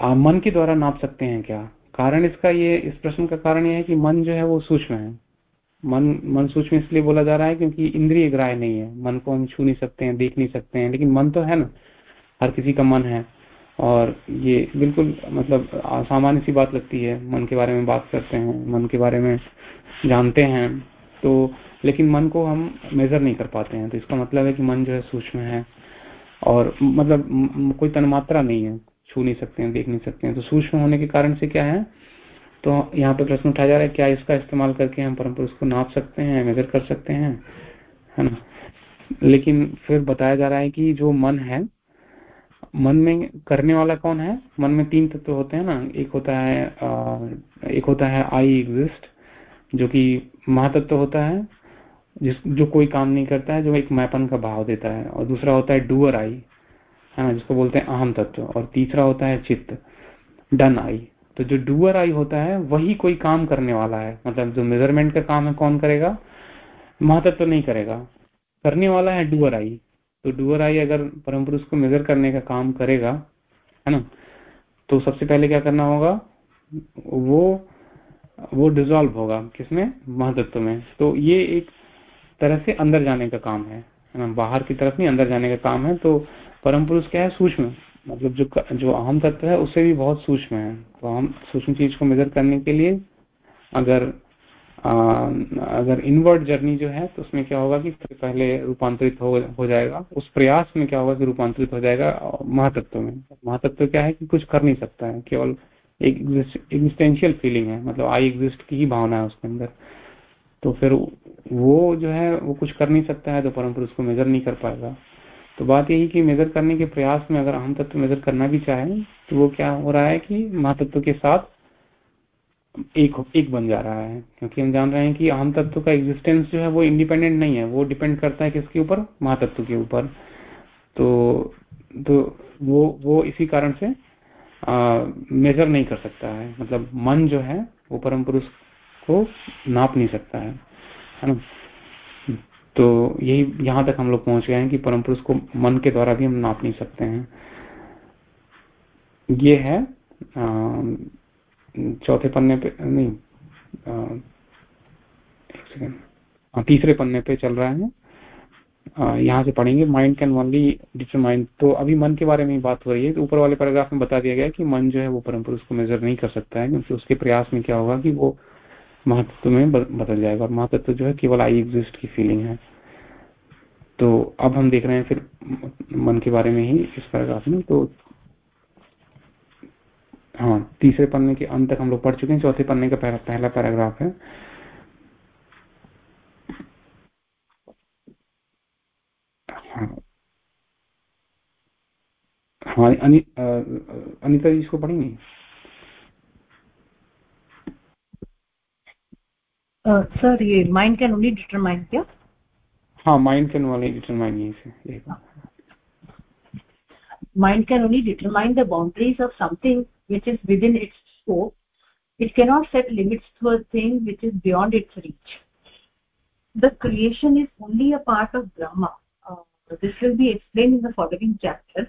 आ, मन के द्वारा नाप सकते हैं क्या? कारण इसका ये इस प्रश्न का कारण यह है कि मन जो है वो सूक्ष्म है। मन मन सूक्ष्म इसलिए बोला जा रहा है क्योंकि इंद्रिय ग्राह्य नहीं है। मन को हम छू नहीं सकते हैं देख नहीं सकते हैं लेकिन मन तो है ना। हर किसी का मन है। और ये बिल्कुल मतलब सामान्य सी बात लगती है। मन के बारे में बात करते हैं मन के बारे में जानते हैं तो लेकिन मन को हम मेजर नहीं कर पाते हैं तो इसका मतलब है कि मन जो है सूक्ष्म है और मतलब कोई तन्मात्रा नहीं है छू नहीं सकते हैं देख नहीं सकते हैं। तो सूक्ष्म होने के कारण से क्या है तो यहाँ पे प्रश्न उठाया जा रहा है क्या इसका इस्तेमाल करके हम परम पुरुष को नाप सकते हैं मेजर कर सकते हैं है ना? लेकिन फिर बताया जा रहा है कि जो मन है मन में करने वाला कौन है? मन में तीन तत्व होते हैं ना एक होता है आ, एक होता है आई एग्जिस्ट जो कि महातत्व होता है, जिस, जो कोई काम नहीं करता है, जो एक मैपन का भाव देता है। और दूसरा होता है डूअर आई, है ना, जिसको बोलते हैं अहम तत्व। और तीसरा होता है चित्त, डन आई। तो जो डूअर आई होता है, वही कोई काम करने वाला है। मतलब जो मेज़रमेंट का काम है, कौन करेगा? महातत्व नहीं करेगा। करने वाला है डूअर आई। तो डूअर आई अगर परम पुरुष को मेजर करने का काम करेगा, है ना तो सबसे पहले क्या करना होगा? वो वो डिजोल्व होगा किसमें? महातत्व में। तो ये एक तरह से अंदर जाने का काम है बाहर की तरफ़ नहीं अंदर जाने का काम है। तो परम पुरुष क्या है? सूक्ष्म। मतलब जो जो अहम तत्व है उससे भी बहुत सूक्ष्म है। तो हम सूक्ष्म चीज़ को मेजर करने के लिए अगर आ, अगर इनवर्ड जर्नी जो है तो उसमें क्या होगा कि पहले रूपांतरित हो, हो जाएगा। उस प्रयास में क्या होगा कि रूपांतरित हो जाएगा महातत्व में। महातत्व क्या है कि कुछ कर नहीं सकता है केवल एक एग्जिस्टेंशियल फीलिंग है मतलब आई एग्जिस्ट की ही भावना है उसके अंदर। तो फिर वो जो है, वो कुछ कर नहीं सकता है तो परम पुरुष को मेजर नहीं कर पाएगा। तो बात यही कि मेजर करने के प्रयास में अगर अहम तत्व मेजर करना भी चाहे तो वो क्या हो रहा है कि महातत्व के साथ एक एक बन जा रहा है। क्योंकि हम जान रहे हैं कि अहम तत्व का एग्जिस्टेंस जो है, वो इंडिपेंडेंट नहीं है, वो डिपेंड करता है किसके ऊपर? महातत्व के ऊपर। तो तो वो वो इसी कारण से मेजर नहीं कर सकता है। मतलब मन जो है, वो परम पुरुष को नाप नहीं सकता है। है ना? तो यही यहाँ तक हम लोग पहुँच गए हैं कि परम पुरुष को मन के द्वारा भी हम नाप नहीं सकते हैं। ये है चौथे पन्ने पे, नहीं एक सेकेंड तीसरे पन्ने पे चल रहा है। यहाँ से पढ़ेंगे। माइंड कैन ओनली डिटरमाइन तो अभी मन के बारे में बात हो रही है तो ऊपर वाले पैराग्राफ में बता दिया गया कि मन जो है वो परम पुरुष को मेजर नहीं कर सकता है, क्योंकि उसके प्रयास में क्या होगा कि वो महत्व में बदल जाएगा और महत्व जो है केवल आई एग्जिस्ट की फीलिंग है। तो अब हम देख रहे हैं फिर मन के बारे में ही इस पैराग्राफ में तो हाँ तीसरे पन्ने के अंत तक हम लोग पढ़ चुके हैं, चौथे पन्ने का पहला पैराग्राफ है हाँ। हमारी अनिता जी इसको पढ़ेंगे? सर ये माइंड कैन ओनली डिटरमाइन क्या? हाँ माइंड कैन ओनली डिटरमाइन ये mind can only determine the boundaries of something which is within its scope it can not set limits to a thing which is beyond its reach the creation is only a part of Brahma this will be explain in the following chapters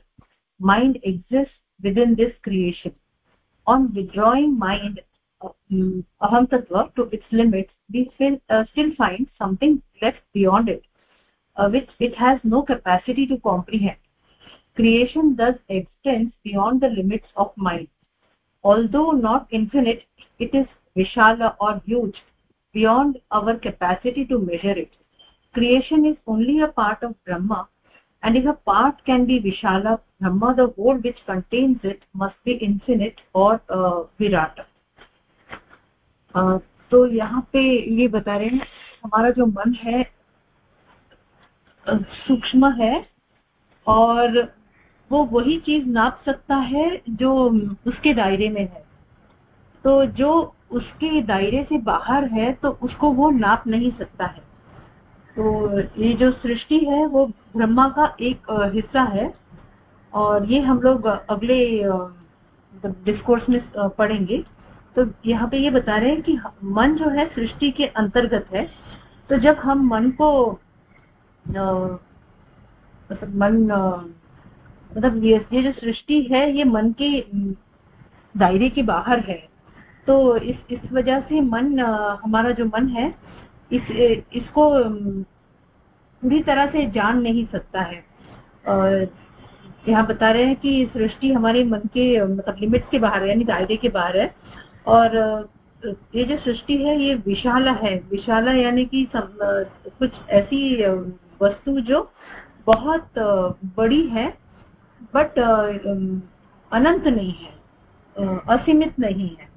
mind exists within this creation. On withdrawing mind um, aham tattva to its limits we still, uh, still find something left beyond it uh, which it has no capacity to comprehend. Creation thus extends beyond the limits of mind. Although not infinite it is vishala or huge beyond our capacity to measure it. Creation is only a part of brahma and if a part can be vishala brahma the whole which contains it must be infinite or uh, virata तो यहाँ पे ये बता रहे हैं हमारा जो मन है सूक्ष्म है और वो वही चीज़ नाप सकता है जो उसके दायरे में है तो जो उसके दायरे से बाहर है तो उसको वो नाप नहीं सकता है तो ये जो सृष्टि है, वो ब्रह्मा का एक हिस्सा है। और ये हम लोग अगले डिस्कोर्स में पढ़ेंगे। तो यहाँ पे ये बता रहे हैं कि मन जो है, सृष्टि के अंतर्गत है। तो जब हम मन को मतलब मन मतलब ये ये जो सृष्टि है, ये मन के दायरे के बाहर है। तो इस इस वजह से मन हमारा जो मन है इस, इसको पूरी तरह से जान नहीं सकता है। और यहाँ बता रहे हैं कि सृष्टि हमारे मन के मतलब लिमिट्स के बाहर है, यानी दायरे के बाहर है। और ये जो सृष्टि है, ये विशाला है। विशाला यानी कि कुछ ऐसी वस्तु जो बहुत बड़ी है, बट अनंत नहीं है असीमित नहीं है।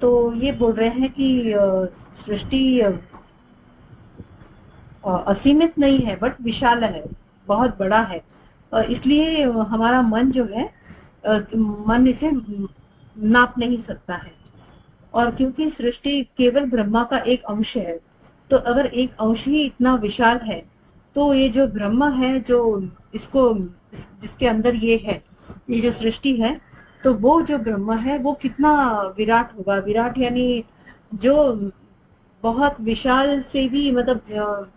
तो ये बोल रहे हैं कि सृष्टि असीमित नहीं है बट विशाल है, बहुत बड़ा है। इसलिए हमारा मन जो है मन इसे नाप नहीं सकता है। और क्योंकि सृष्टि केवल ब्रह्मा का एक अंश है तो अगर एक अंश ही इतना विशाल है तो ये जो ब्रह्म है, जो इसको, जिसके अंदर ये है, ये जो सृष्टि है तो वो जो ब्रह्म है, वो कितना विराट होगा? विराट यानी जो बहुत विशाल से भी मतलब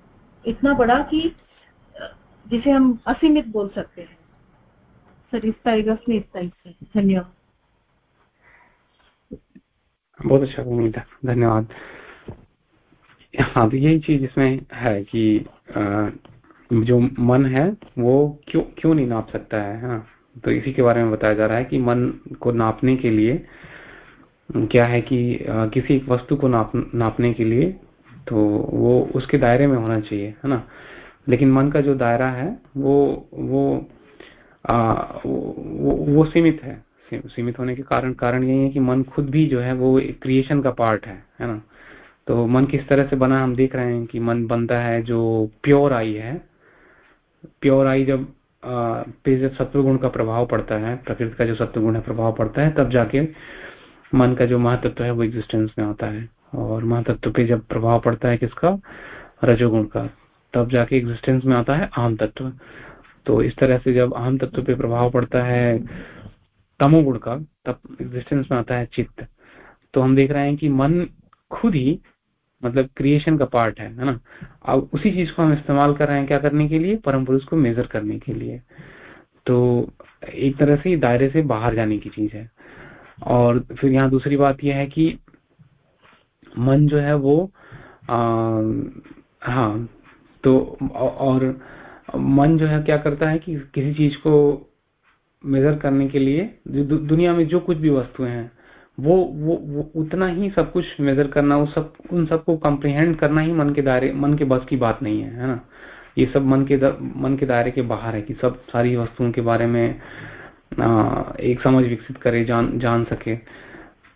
इतना बड़ा कि जिसे हम असीमित बोल सकते हैं। सर इस तारीख में इस तारीख से। धन्यवाद। बहुत अच्छा उम्मीद है धन्यवाद। हाँ तो यही चीज़ इसमें है कि आ, जो मन है वो क्यों क्यों नहीं नाप सकता है हाँ। तो इसी के बारे में बताया जा रहा है कि मन को नापने के लिए क्या है कि किसी एक वस्तु को नाप नापने के लिए तो वो उसके दायरे में होना चाहिए है ना? लेकिन मन का जो दायरा है वो वो आ, वो, वो सीमित है। सीमित होने के कारण कारण यही है कि मन खुद भी जो है वो क्रिएशन का पार्ट है है ना? तो मन किस तरह से बना हम देख रहे हैं कि मन बनता है जो प्योर आई है। प्योर आई जब पे जब सत्व गुण का प्रभाव पड़ता है प्रकृति का जो सत्व गुण है प्रभाव पड़ता है तब जाके मन का जो महतत्व है वो एग्जिस्टेंस में आता है। और महातत्व पे जब प्रभाव पड़ता है किसका? रजोगुण का। तब जाके एग्जिस्टेंस में आता है आम तत्व। तो इस तरह से जब आम तत्व पे प्रभाव पड़ता है तमोगुण का, तब एग्जिस्टेंस में आता है चित्त। तो हम देख रहे हैं कि मन खुद ही मतलब क्रिएशन का पार्ट है है ना? अब उसी चीज़ को हम इस्तेमाल कर रहे हैं क्या करने के लिए? परम पुरुष को मेजर करने के लिए। तो एक तरह से दायरे से बाहर जाने की चीज़ है। और फिर यहाँ दूसरी बात यह है कि मन जो है वो आ, हाँ तो और मन जो है क्या करता है कि किसी चीज़ को मेजर करने के लिए दु, दुनिया में जो कुछ भी वस्तुएँ हैं वो वो वो उतना ही सब कुछ मेजर करना वो सब उन सबको कॉम्प्रिहेंड करना ही मन के दायरे मन के बस की बात नहीं है है ना? ये सब मन के मन के दायरे के बाहर है कि सब सारी वस्तुओं के बारे में एक समझ विकसित करे, जान जान सके।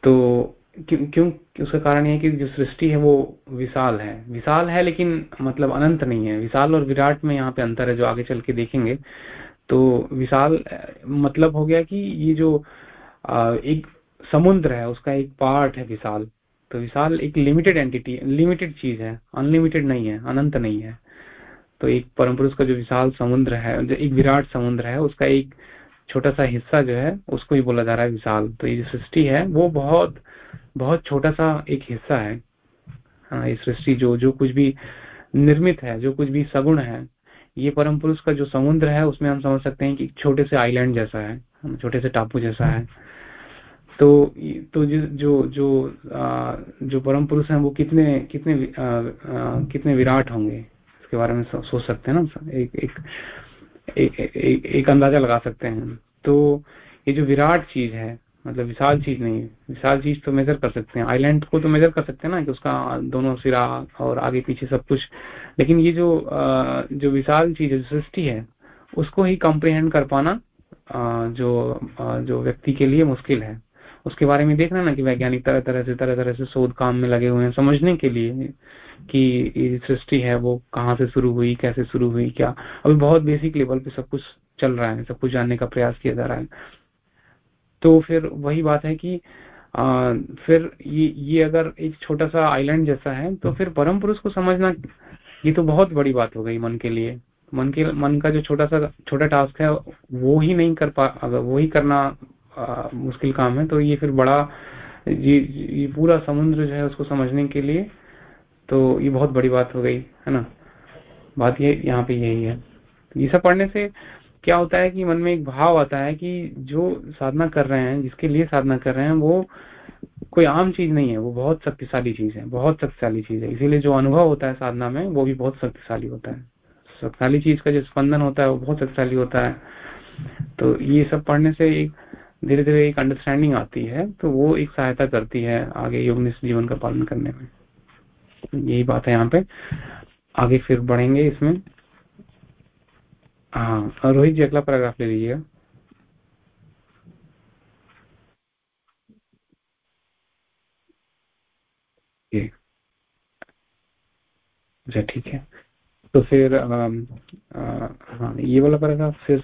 तो क्यों उसका कारण यह कि जो सृष्टि है वो विशाल है। विशाल है लेकिन मतलब अनंत नहीं है। विशाल और विराट में यहाँ पे अंतर है जो आगे चल के देखेंगे। तो विशाल मतलब हो गया कि ये जो एक समुद्र है, उसका एक पार्ट है विशाल। तो विशाल एक लिमिटेड एंटिटी लिमिटेड चीज़ है। अनलिमिटेड नहीं है, अनंत नहीं है। तो एक परम पुरुष का जो विशाल समुद्र है, जो एक विराट समुद्र है, उसका एक छोटा सा हिस्सा जो है उसको ही बोला जा रहा है विशाल। तो ये जो सृष्टि है वो बहुत बहुत छोटा सा एक हिस्सा है। हाँ ये सृष्टि जो जो कुछ भी निर्मित है जो कुछ भी सगुण है ये परम पुरुष का जो समुद्र है उसमें हम समझ सकते हैं कि छोटे से आइलैंड जैसा है छोटे से टापू जैसा है। तो तो जो जो आ, जो परम पुरुष हैं वो कितने कितने आ, आ, कितने विराट होंगे? इसके बारे में सोच सकते हैं ना एक एक एक, अंदाज़ा लगा सकते हैं। तो ये जो विराट चीज़ है मतलब विशाल चीज़ नहीं है विशाल चीज़ तो मेजर कर सकते हैं। आइलैंड को तो मेजर कर सकते हैं ना कि उसका दोनों सिरा और आगे पीछे सब कुछ। लेकिन ये जो जो विशाल चीज़ है सृष्टि है उसको ही कॉम्प्रिहेंड कर पाना जो जो व्यक्ति के लिए मुश्किल है। उसके बारे में देखना ना कि वैज्ञानिक तरह तरह से तरह तरह से शोध काम में लगे हुए हैं समझने के लिए कि सृष्टि है वो कहाँ से शुरू हुई कैसे शुरू हुई क्या। अभी बहुत बेसिक लेवल पे सब कुछ चल रहा है सब कुछ जानने का प्रयास किया जा रहा है। तो फिर वही बात है कि आ, फिर ये ये अगर एक छोटा सा आइलैंड जैसा है तो फिर परम पुरुष को समझना ये तो बहुत बड़ी बात हो गई मन के लिए। मन के मन का जो छोटा सा छोटा टास्क है वो ही नहीं कर पा अगर वो ही करना मुश्किल काम है। तो ये फिर बड़ा, ये ये पूरा समुद्र जो है उसको समझने के लिए तो ये बहुत बड़ी बात हो गई, है ना? बात ये, यहाँ पे यही है। ये सब पढ़ने से क्या होता है कि मन में एक भाव आता है कि जो साधना कर रहे हैं, जिसके लिए साधना कर रहे हैं, वो कोई आम चीज़ नहीं है। वो बहुत शक्तिशाली चीज़ है, बहुत शक्तिशाली चीज़ है। इसीलिए जो अनुभव होता है साधना में, वो भी बहुत शक्तिशाली होता है। शक्तिशाली चीज़ का जो स्पंदन होता है, वो बहुत शक्तिशाली होता है। तो ये सब पढ़ने से एक धीरे धीरे एक अंडरस्टैंडिंग आती है तो वो एक सहायता करती है आगे योगनिष्ठ जीवन का पालन करने में। यही बात है यहाँ पे। आगे फिर बढ़ेंगे इसमें। हाँ रोहित जी अगला पैराग्राफ ले लीजिएगा। अच्छा ठीक है। तो फिर आ, आ, हाँ ये वाला पैराग्राफ फिर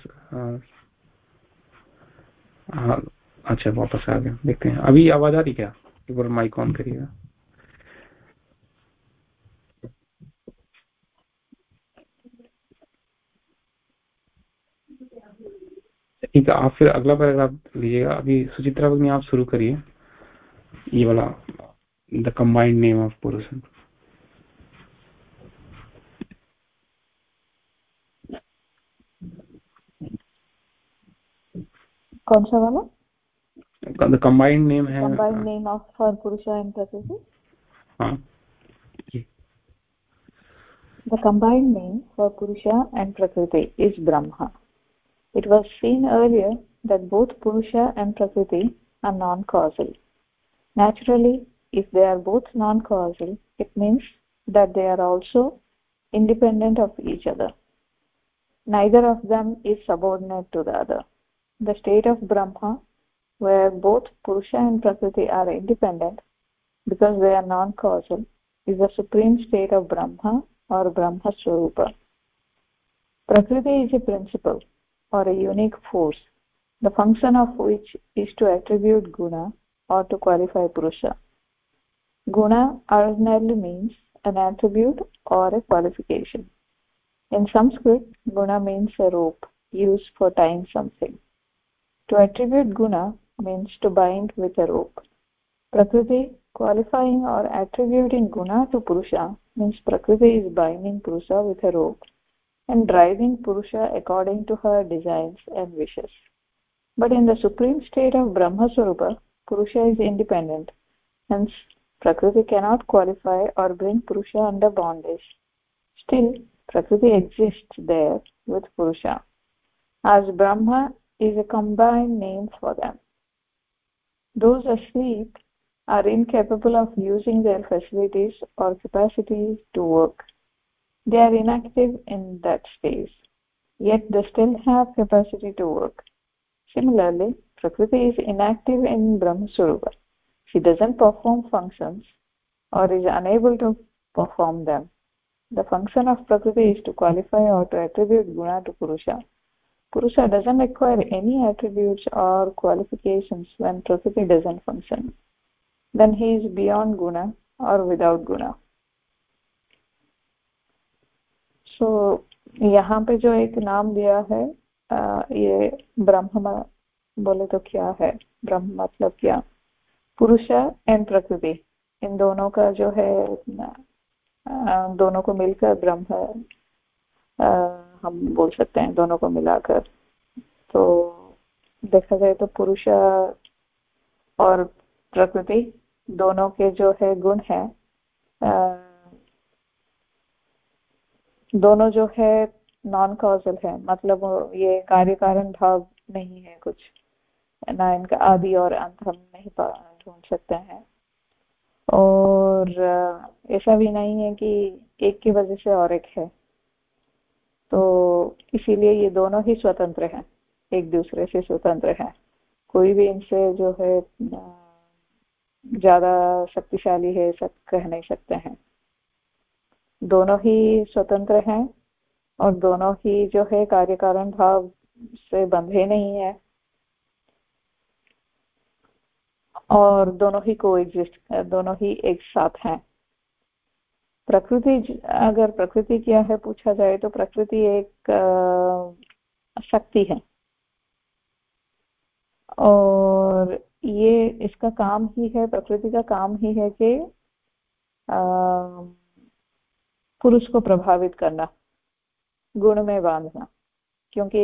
अच्छा वापस आ गया। देखते हैं। अभी आवाज़ आ रही क्या? एक बार माइक ऑन करिएगा। ठीक है, आप फिर अगला पैराग्राफ लीजिएगा। अभी सुचित्रा भगनी आप शुरू करिए। ये वाला द कंबाइंड नेम ऑफ़ पुरुष कौन सा वाला? the combined name है. combined name of for purusha and prakriti the combined name for purusha and prakriti is brahma. It was seen earlier that both purusha and prakriti are non causal naturally if they are both non causal it means that they are also independent of each other. Neither of them is subordinate to the other the state of Brahma, where both Purusha and Prakriti are independent because they are non causal, is the supreme state of Brahma or Brahma Swarupa. Prakriti is a principle or a unique force, the function of which is to attribute guna or to qualify Purusha. Guna ordinarily means an attribute or a qualification. In Sanskrit, guna means a rope used for tying something. To attribute guna means to bind with a rope. Prakriti qualifying or attributing guna to Purusha means Prakriti is binding Purusha with a rope and driving Purusha according to her designs and wishes. But in the supreme state of Brahma Swarupa, Purusha is independent. Hence, Prakriti cannot qualify or bring Purusha under bondage. Still, Prakriti exists there with Purusha. As Brahma is a combined name for them. Those asleep are incapable of using their facilities or capacities to work. They are inactive in that stage, yet they still have capacity to work. Similarly, Prakriti is inactive in Brahmaswarupa. She doesn't perform functions or is unable to perform them. The function of Prakriti is to qualify or to attribute guna to Purusha Purusha doesn't require any attributes or qualifications when Prakriti doesn't function. Then he is beyond guna or without guna. So यहाँ पे जो एक नाम दिया है आ, ये ब्रह्म बोले तो क्या है ब्रह्म मतलब क्या पुरुष एंड प्रकृति इन दोनों का जो है दोनों को मिलकर ब्रह्म हम बोल सकते हैं, दोनों को मिलाकर। तो देखा जाए तो पुरुष और प्रकृति दोनों के जो है गुण है दोनों जो है नॉन कॉजल है मतलब ये कार्य कारण भाव नहीं है कुछ। ना इनका आदि और अंत हम नहीं ढूंढ सकते हैं। और ऐसा भी नहीं है कि एक की वजह से और एक है। तो इसीलिए ये दोनों ही स्वतंत्र हैं, एक दूसरे से स्वतंत्र हैं। कोई भी इनसे जो है ज़्यादा शक्तिशाली है सब कह नहीं सकते हैं। दोनों ही स्वतंत्र हैं और दोनों ही जो है कार्य कारण भाव से बंधे नहीं है। और दोनों ही को एग्जिस्ट दोनों ही एक साथ हैं। प्रकृति अगर प्रकृति क्या है पूछा जाए तो प्रकृति एक शक्ति है। और ये इसका काम ही है, प्रकृति का काम ही है कि पुरुष को प्रभावित करना, गुण में बांधना, क्योंकि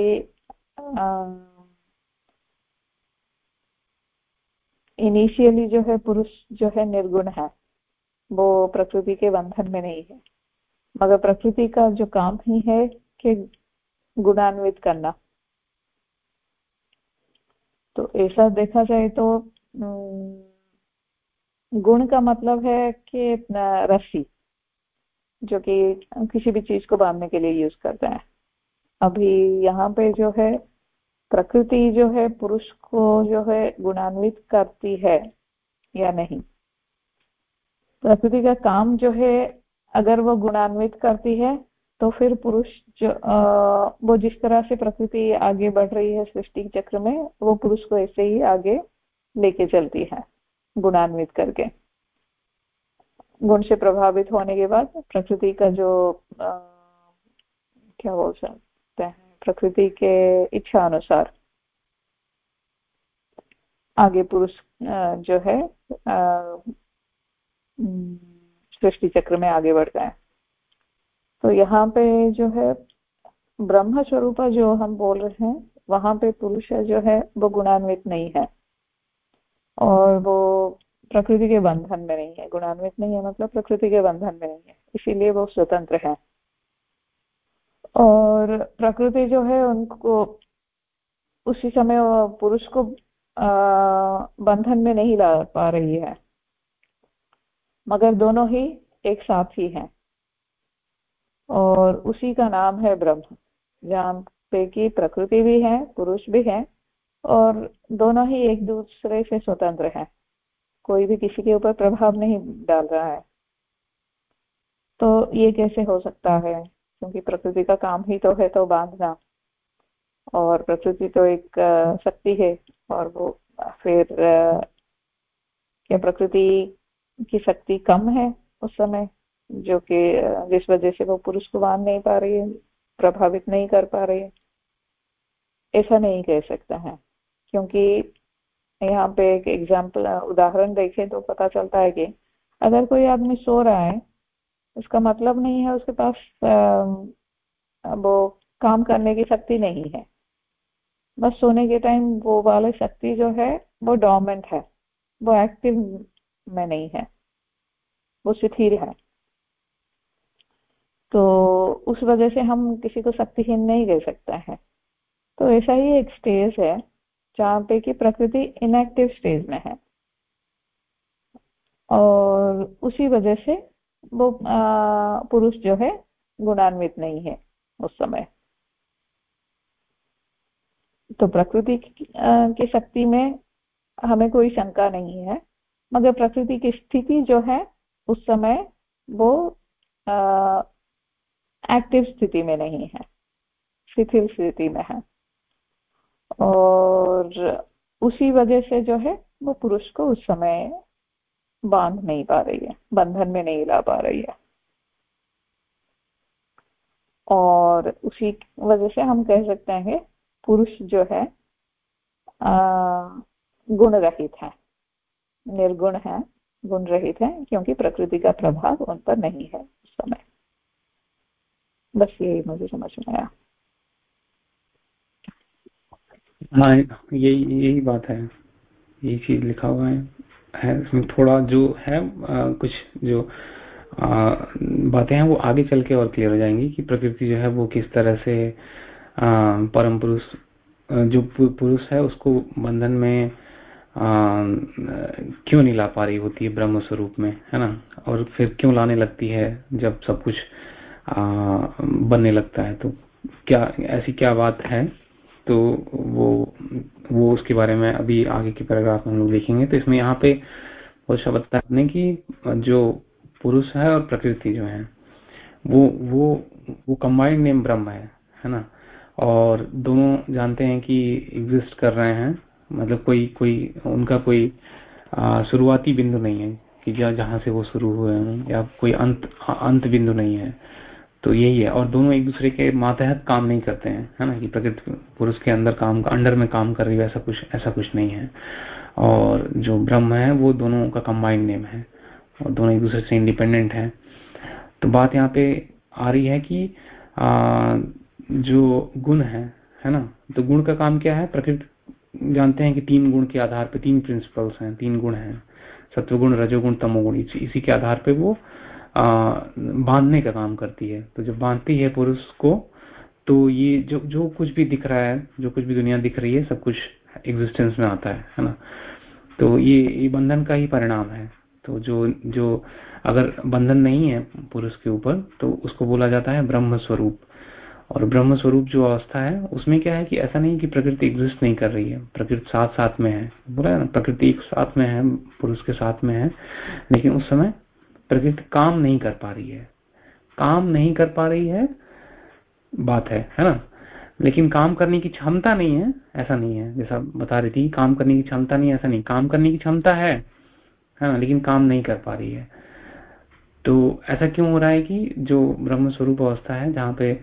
इनिशियली जो है पुरुष जो है निर्गुण है। वो प्रकृति के बंधन में नहीं है। मगर प्रकृति का जो काम ही है कि गुणान्वित करना। तो ऐसा देखा जाए तो गुण का मतलब है कि रस्सी, जो कि किसी भी चीज़ को बांधने के लिए यूज़ करते हैं। अभी यहाँ पे जो है, प्रकृति जो है, पुरुष को जो है, गुणान्वित करती है या नहीं? प्रकृति का काम जो है अगर वो गुणान्वित करती है तो फिर पुरुष जो आ, वो जिस तरह से प्रकृति आगे बढ़ रही है सृष्टि चक्र में वो पुरुष को ऐसे ही आगे लेके चलती है गुणान्वित करके। गुण से प्रभावित होने के बाद प्रकृति का जो आ, क्या बोल सकते हैं प्रकृति के इच्छा अनुसार आगे पुरुष जो है सृष्टि चक्र में आगे बढ़ता है। तो यहाँ पे जो है ब्रह्म स्वरूप जो हम बोल रहे हैं, वहाँ पे पुरुष जो है, वो गुणान्वित नहीं है। और वो प्रकृति के बंधन में नहीं है। गुणान्वित नहीं है मतलब प्रकृति के बंधन में नहीं है। इसीलिए वो स्वतंत्र है। और प्रकृति जो है, उनको, उसी समय पुरुष को बंधन में नहीं ला पा रही है। मगर दोनों ही एक साथ ही हैं। और उसी का नाम है ब्रह्म, जहाँ पे की प्रकृति भी है, पुरुष भी है, और दोनों ही एक दूसरे से स्वतंत्र है। कोई भी किसी के ऊपर प्रभाव नहीं डाल रहा है। तो ये कैसे हो सकता है? क्योंकि प्रकृति का काम ही तो है तो बांधना, और प्रकृति तो एक शक्ति है, और वो फिर क्या प्रकृति की शक्ति कम है उस समय, जो कि जिस वजह से वो पुरुष को बाँध नहीं पा रही है, प्रभावित नहीं कर पा रही है। ऐसा नहीं कह सकता है, क्योंकि यहाँ पे एक एग्ज़ाम्पल उदाहरण देखें तो पता चलता है कि अगर कोई आदमी सो रहा है, उसका मतलब नहीं है उसके पास वो काम करने की शक्ति नहीं है। बस सोने के टाइम वो वाले शक्ति जो है, वो डोमेंट है, वो एक्टिव में नहीं है। वो शिथिर है। तो उस वजह से हम किसी को शक्तिहीन नहीं कह सकता है। तो ऐसा ही एक स्टेज है, जहाँ पे कि प्रकृति इनएक्टिव स्टेज में है। और उसी वजह से वो पुरुष जो है, गुणान्वित नहीं है उस समय। तो प्रकृति की शक्ति में हमें कोई शंका नहीं है। मगर प्रकृति की स्थिति जो है, उस समय वो एक्टिव स्थिति में नहीं है, शिथिल स्थिति में है। और उसी वजह से जो है, वो पुरुष को उस समय बाँध नहीं पा रही है, बंधन में नहीं ला पा रही है। और उसी वजह से हम कह सकते हैं, पुरुष जो है गुण रहित है। निर्गुण है गुण रहित है क्योंकि प्रकृति का प्रभाव उन पर नहीं है उस समय। बस यही मुझे समझ में आया। हाँ यही यही बात है। यही चीज़ लिखा हुआ है है थोड़ा जो है आ, कुछ जो बातें हैं वो आगे चल के और क्लियर हो जाएँगी कि प्रकृति जो है वो किस तरह से परम पुरुष जो पुरुष है उसको बंधन में क्यों नहीं ला पा रही होती है ब्रह्म स्वरूप में है ना? और फिर क्यों लाने लगती है जब सब कुछ आ, बनने लगता है? तो क्या ऐसी क्या बात है? तो वो वो उसके बारे में अभी आगे के पैराग्राफ में हम लोग देखेंगे। तो इसमें यहाँ पे वो शब्द करने की जो पुरुष है और प्रकृति जो है वो वो वो कंबाइंड नेम ब्रह्म है है ना? और दोनों जानते हैं कि एग्जिस्ट कर रहे हैं। मतलब कोई कोई उनका कोई शुरुआती बिंदु नहीं है कि जहाँ से वो शुरू हुए हैं या कोई अंत अंत बिंदु नहीं है। तो यही है। और दोनों एक दूसरे के मातहत काम नहीं करते हैं है ना कि प्रकृति पुरुष के अंदर काम अंडर में काम कर रही है ऐसा कुछ ऐसा कुछ नहीं है। और जो ब्रह्म है वो दोनों का कंबाइंड नेम है और दोनों एक दूसरे से इंडिपेंडेंट है। तो बात यहाँ पे आ रही है कि आ, जो गुण है है ना तो गुण का काम क्या है? प्रकृति जानते हैं कि तीन गुण के आधार पर तीन प्रिंसिपल्स हैं तीन गुण हैं सत्वगुण रजोगुण तमोगुण इसी, के आधार पर वो बांधने का काम करती है। तो जब बांधती है पुरुष को तो ये जो जो कुछ भी दिख रहा है जो कुछ भी दुनिया दिख रही है सब कुछ एग्जिस्टेंस में आता है है ना? तो ये ये बंधन का ही परिणाम है। तो जो जो अगर बंधन नहीं है पुरुष के ऊपर तो उसको बोला जाता है ब्रह्म स्वरूप और ब्रह्म स्वरूप जो अवस्था है, उसमें क्या है कि ऐसा नहीं कि प्रकृति एग्जिस्ट नहीं कर रही है। प्रकृति साथ साथ में है। बोला है ना, प्रकृति एक साथ में है, पुरुष के साथ में है। लेकिन उस समय प्रकृति काम नहीं कर पा रही है। काम नहीं कर पा रही है, बात है है ना? लेकिन काम करने की क्षमता नहीं है, ऐसा नहीं है। जैसा बता रही थी, काम करने की क्षमता नहीं, ऐसा नहीं। काम करने की क्षमता है है ना? लेकिन काम नहीं कर पा रही है। तो ऐसा क्यों हो रहा है कि जो ब्रह्म स्वरूप अवस्था है, जहाँ पे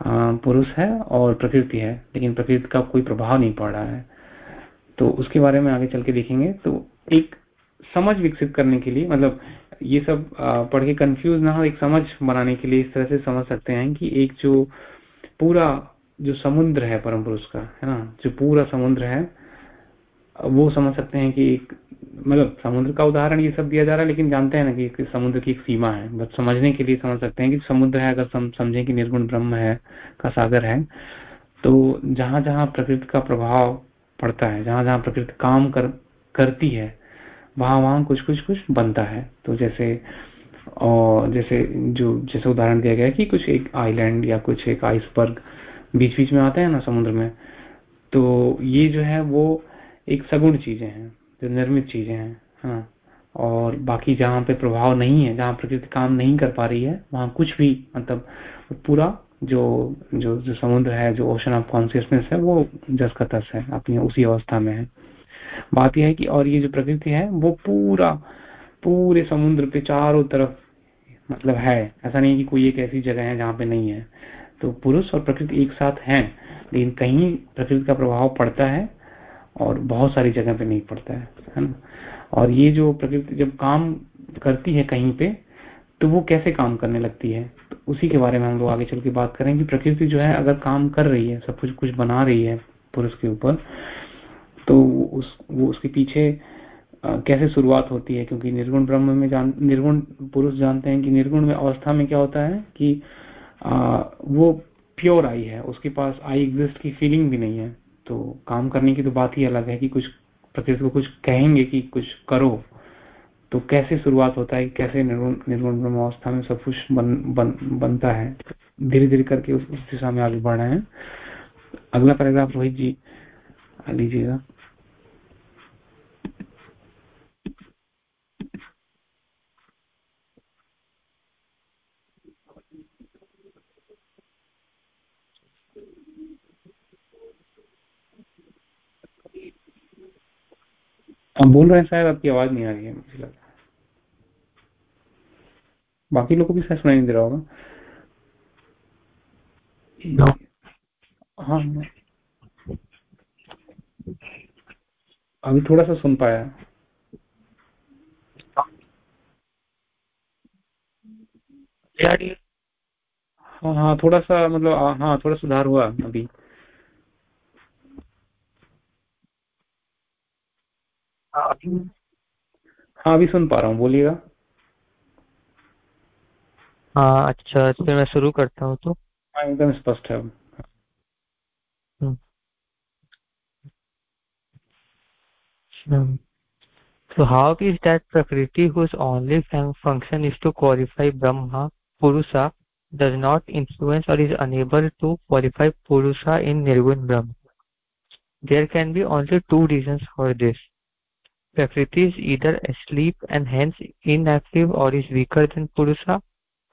पुरुष है और प्रकृति है, लेकिन प्रकृति का कोई प्रभाव नहीं पड़ रहा है। तो उसके बारे में आगे चल के देखेंगे। तो एक समझ विकसित करने के लिए मतलब ये सब पढ़ के कंफ्यूज ना हो, एक समझ बनाने के लिए इस तरह से समझ सकते हैं कि एक जो पूरा जो समुद्र है परम पुरुष का, है ना? जो पूरा समुद्र है, वो समझ सकते हैं कि एक मतलब समुद्र का उदाहरण ये सब दिया जा रहा है लेकिन जानते हैं ना कि समुद्र की एक सीमा है। बस समझने के लिए समझ सकते हैं कि समुद्र है अगर सम, समझें कि निर्गुण ब्रह्म है का सागर है तो जहाँ जहाँ प्रकृति का प्रभाव पड़ता है जहाँ जहाँ प्रकृति काम कर करती है वहाँ वहाँ कुछ कुछ कुछ बनता है। तो जैसे और जैसे जो जैसे उदाहरण दिया गया कि कुछ एक आइलैंड या कुछ एक आइसबर्ग बीच बीच में आते हैं ना समुद्र में तो ये जो है वो एक सगुण चीज़ें हैं। जो निर्मित चीज़ें हैं हाँ। और बाकी जहाँ पे प्रभाव नहीं है, जहाँ प्रकृति काम नहीं कर पा रही है, वहाँ कुछ भी मतलब पूरा जो जो जो समुद्र है, जो ओशन ऑफ़ कॉन्सियसनेस है, वो जस का तस है, अपनी उसी अवस्था में है। बात यह है कि और ये जो प्रकृति है, वो पूरा, पूरे समुद्र पे चारों तरफ़ मतलब है। ऐसा नहीं कि कोई एक ऐसी जगह है जहाँ पे नहीं है। तो पुरुष और प्रकृति एक साथ हैं, लेकिन कहीं प्रकृति का प्रभाव पड़ता है और बहुत सारी जगह पे नहीं पड़ता है है ना? और ये जो प्रकृति जब काम करती है कहीं पे तो वो कैसे काम करने लगती है? तो उसी के बारे में हम लोग आगे चल के बात करें कि प्रकृति जो है अगर काम कर रही है सब कुछ कुछ बना रही है पुरुष के ऊपर तो उस वो उसके पीछे आ, कैसे शुरुआत होती है? क्योंकि निर्गुण ब्रह्म में जान निर्गुण पुरुष जानते हैं कि निर्गुण में अवस्था में क्या होता है कि आ, वो प्योर आई है उसके पास आई एग्जिस्ट की फीलिंग भी नहीं है। तो काम करने की तो बात ही अलग है कि कुछ प्रकृति को कुछ कहेंगे कि कुछ करो। तो कैसे शुरुआत होता है कैसे निर्गुण ब्रह्म अवस्था में सब कुछ बन, बन, बनता है धीरे धीरे करके उस, उस दिशा में आगे बढ़ रहे हैं। अगला पैराग्राफ रोहित जी लीजिएगा हम बोल रहे हैं शायद आपकी आवाज़ नहीं आ रही है मुझे लगता है। बाकी लोगों को भी शायद सुनाई नहीं दे रहा होगा। हाँ अभी थोड़ा सा सुन पाया। हाँ हाँ थोड़ा सा मतलब हाँ थोड़ा सुधार हुआ अभी। हाँ अभी सुन पा रहा हूँ बोलिएगा हाँ अच्छा फिर मैं शुरू करता हूँ तो हाँ एकदम स्पष्ट है So how is that Prakriti whose only function is to qualify Brahma, Purusha, does not influence or is unable to qualify Purusha in Nirgun Brahma? There can be only two reasons for this. Prakriti is either asleep and hence inactive or is weaker than Purusa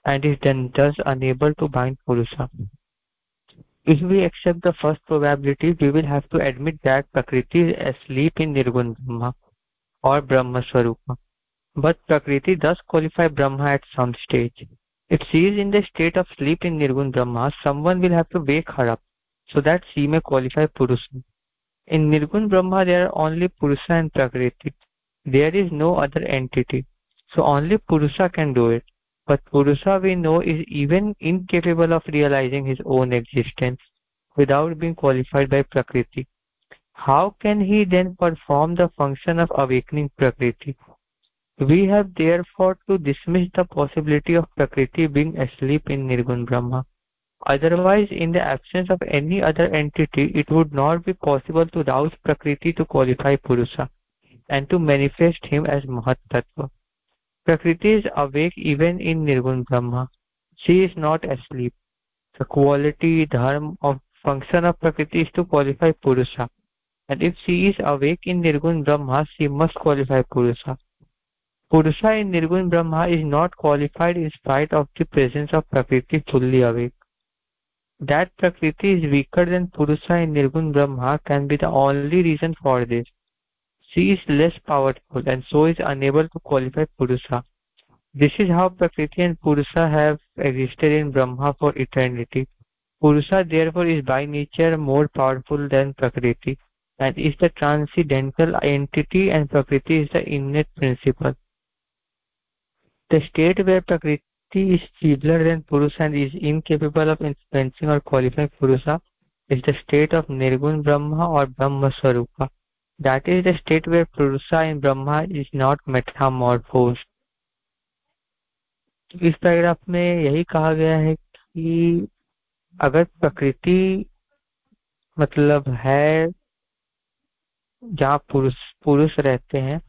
and is then thus unable to bind Purusa. If we accept the first probability, we will have to admit that Prakriti is asleep in Nirgun Brahma or Brahma Swarupa. But Prakriti does qualify Brahma at some stage. If she is in the state of sleep in Nirgun Brahma, someone will have to wake her up so that she may qualify Purusha. In Nirgun Brahma, there are only Purusha and Prakriti. There is no other entity. So only Purusha can do it. But Purusha we know is even incapable of realizing his own existence. without being qualified by Prakriti. How can he then perform the function of awakening Prakriti? We have therefore to dismiss the possibility of Prakriti being asleep in Nirgun Brahma. Otherwise, in the absence of any other entity, it would not be possible to rouse Prakriti to qualify Purusha and to manifest him as Mahat Tattva. Prakriti is awake even in Nirgun Brahma. She is not asleep. The quality, dharma of function of Prakriti is to qualify Purusha. And if she is awake in Nirgun Brahma, she must qualify Purusha. Purusha in Nirgun Brahma is not qualified in spite of the presence of Prakriti fully awake. That Prakriti is weaker than Purusha in Nirgun Brahma can be the only reason for this. She is less powerful and so is unable to qualify Purusha. This is how Prakriti and Purusha have existed in Brahma for eternity. Purusha therefore is by nature more powerful than Prakriti and is the transcendental entity and Prakriti is the innate principle. The state where Prakriti is feebler than Purusha and is incapable of influencing or qualifying Purusha is the state of Nirgun Brahma or Brahma Swarupa. That is the state where Purusha in Brahma is not metamorphosed. इस paragraph में यही कहा गया है कि अगर प्रकृति मतलब है जहाँ पुरुष पुरुष रहते हैं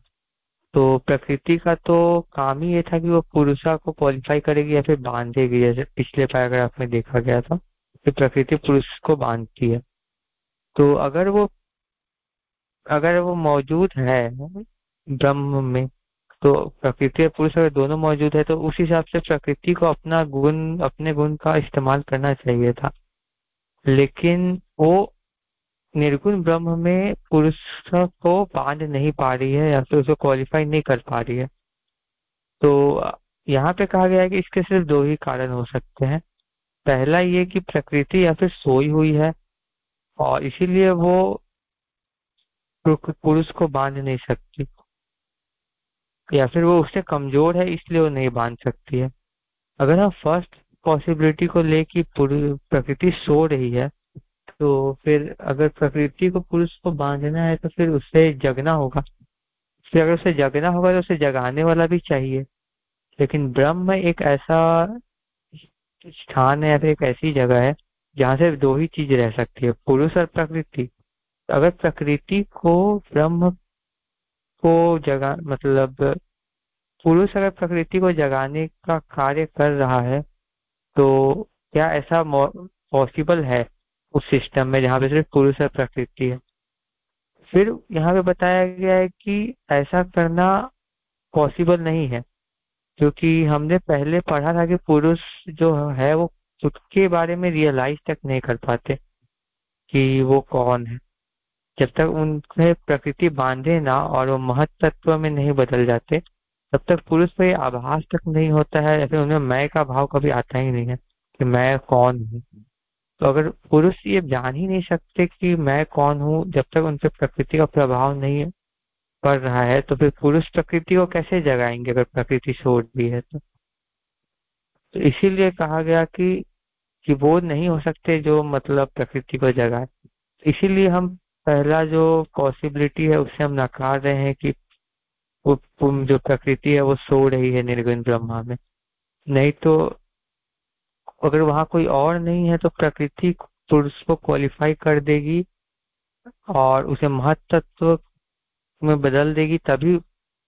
तो प्रकृति का तो काम ही ये था कि वो पुरुषा को क्वालिफाई करेगी या फिर बांधेगी, जैसे पिछले पैराग्राफ में देखा गया था कि प्रकृति पुरुष को बांधती है। तो अगर वो अगर वो मौजूद है ब्रह्म में तो प्रकृति और पुरुष अगर दोनों मौजूद है तो उस हिसाब से प्रकृति को अपना गुण, अपने गुण का इस्तेमाल करना चाहिए था। लेकिन वो निर्गुण ब्रह्म में पुरुष को बाँध नहीं पा रही है या फिर उसको क्वालिफाई नहीं कर पा रही है। तो यहाँ पे कहा गया है कि इसके सिर्फ़ दो ही कारण हो सकते हैं। पहला ये कि प्रकृति या फिर सोई हुई है और इसीलिए वो पुरुष को बाँध नहीं सकती। या फिर वो उससे कमज़ोर है, इसलिए वो नहीं बाँध सकती है। अगर हम फ़र्स्ट पॉसिबिलिटी को ले कि प्रकृति सो रही है तो फिर अगर प्रकृति को पुरुष को बांधना है तो फिर उससे जगना होगा। फिर अगर उसे जगना होगा तो उसे जगाने वाला भी चाहिए। लेकिन ब्रह्म एक ऐसा स्थान है या फिर एक ऐसी जगह है जहाँ से दो ही चीज़ रह सकती है, पुरुष और प्रकृति। अगर प्रकृति को ब्रह्म को जगा मतलब पुरुष अगर प्रकृति को जगाने का कार्य कर रहा है तो क्या ऐसा पॉसिबल है उस सिस्टम में जहाँ पे सिर्फ़ पुरुष और प्रकृति है। फिर यहाँ पे बताया गया है कि ऐसा करना पॉसिबल नहीं है, क्योंकि हमने पहले पढ़ा था कि पुरुष जो है वो खुद के बारे में रियलाइज़ तक नहीं कर पाते कि वो कौन है। जब तक उनमें प्रकृति बांधे ना और वो महत्व में नहीं बदल जाते, तब तक पुरुष ये आभास तक नहीं होता है, या फिर उन्हें मैं का भाव कभी आता ही नहीं है कि मैं कौन हूँ। तो अगर पुरुष ये जान ही नहीं सकते कि मैं कौन हूँ जब तक उन पर प्रकृति का प्रभाव नहीं पड़ रहा है तो फिर पुरुष प्रकृति को कैसे जगाएँगे अगर प्रकृति छोड़ दी है तो, तो इसीलिए कहा गया कि कि वो नहीं हो सकते जो मतलब प्रकृति को जगाए। इसीलिए हम पहला जो पॉसिबिलिटी है उससे हम नकार रहे हैं कि वो जो प्रकृति है वो सो रही है निर्गुण ब्रह्मा में। नहीं तो अगर वहाँ कोई और नहीं है तो प्रकृति पुरुष को क्वालिफाई कर देगी और उसे महत्व में बदल देगी, तभी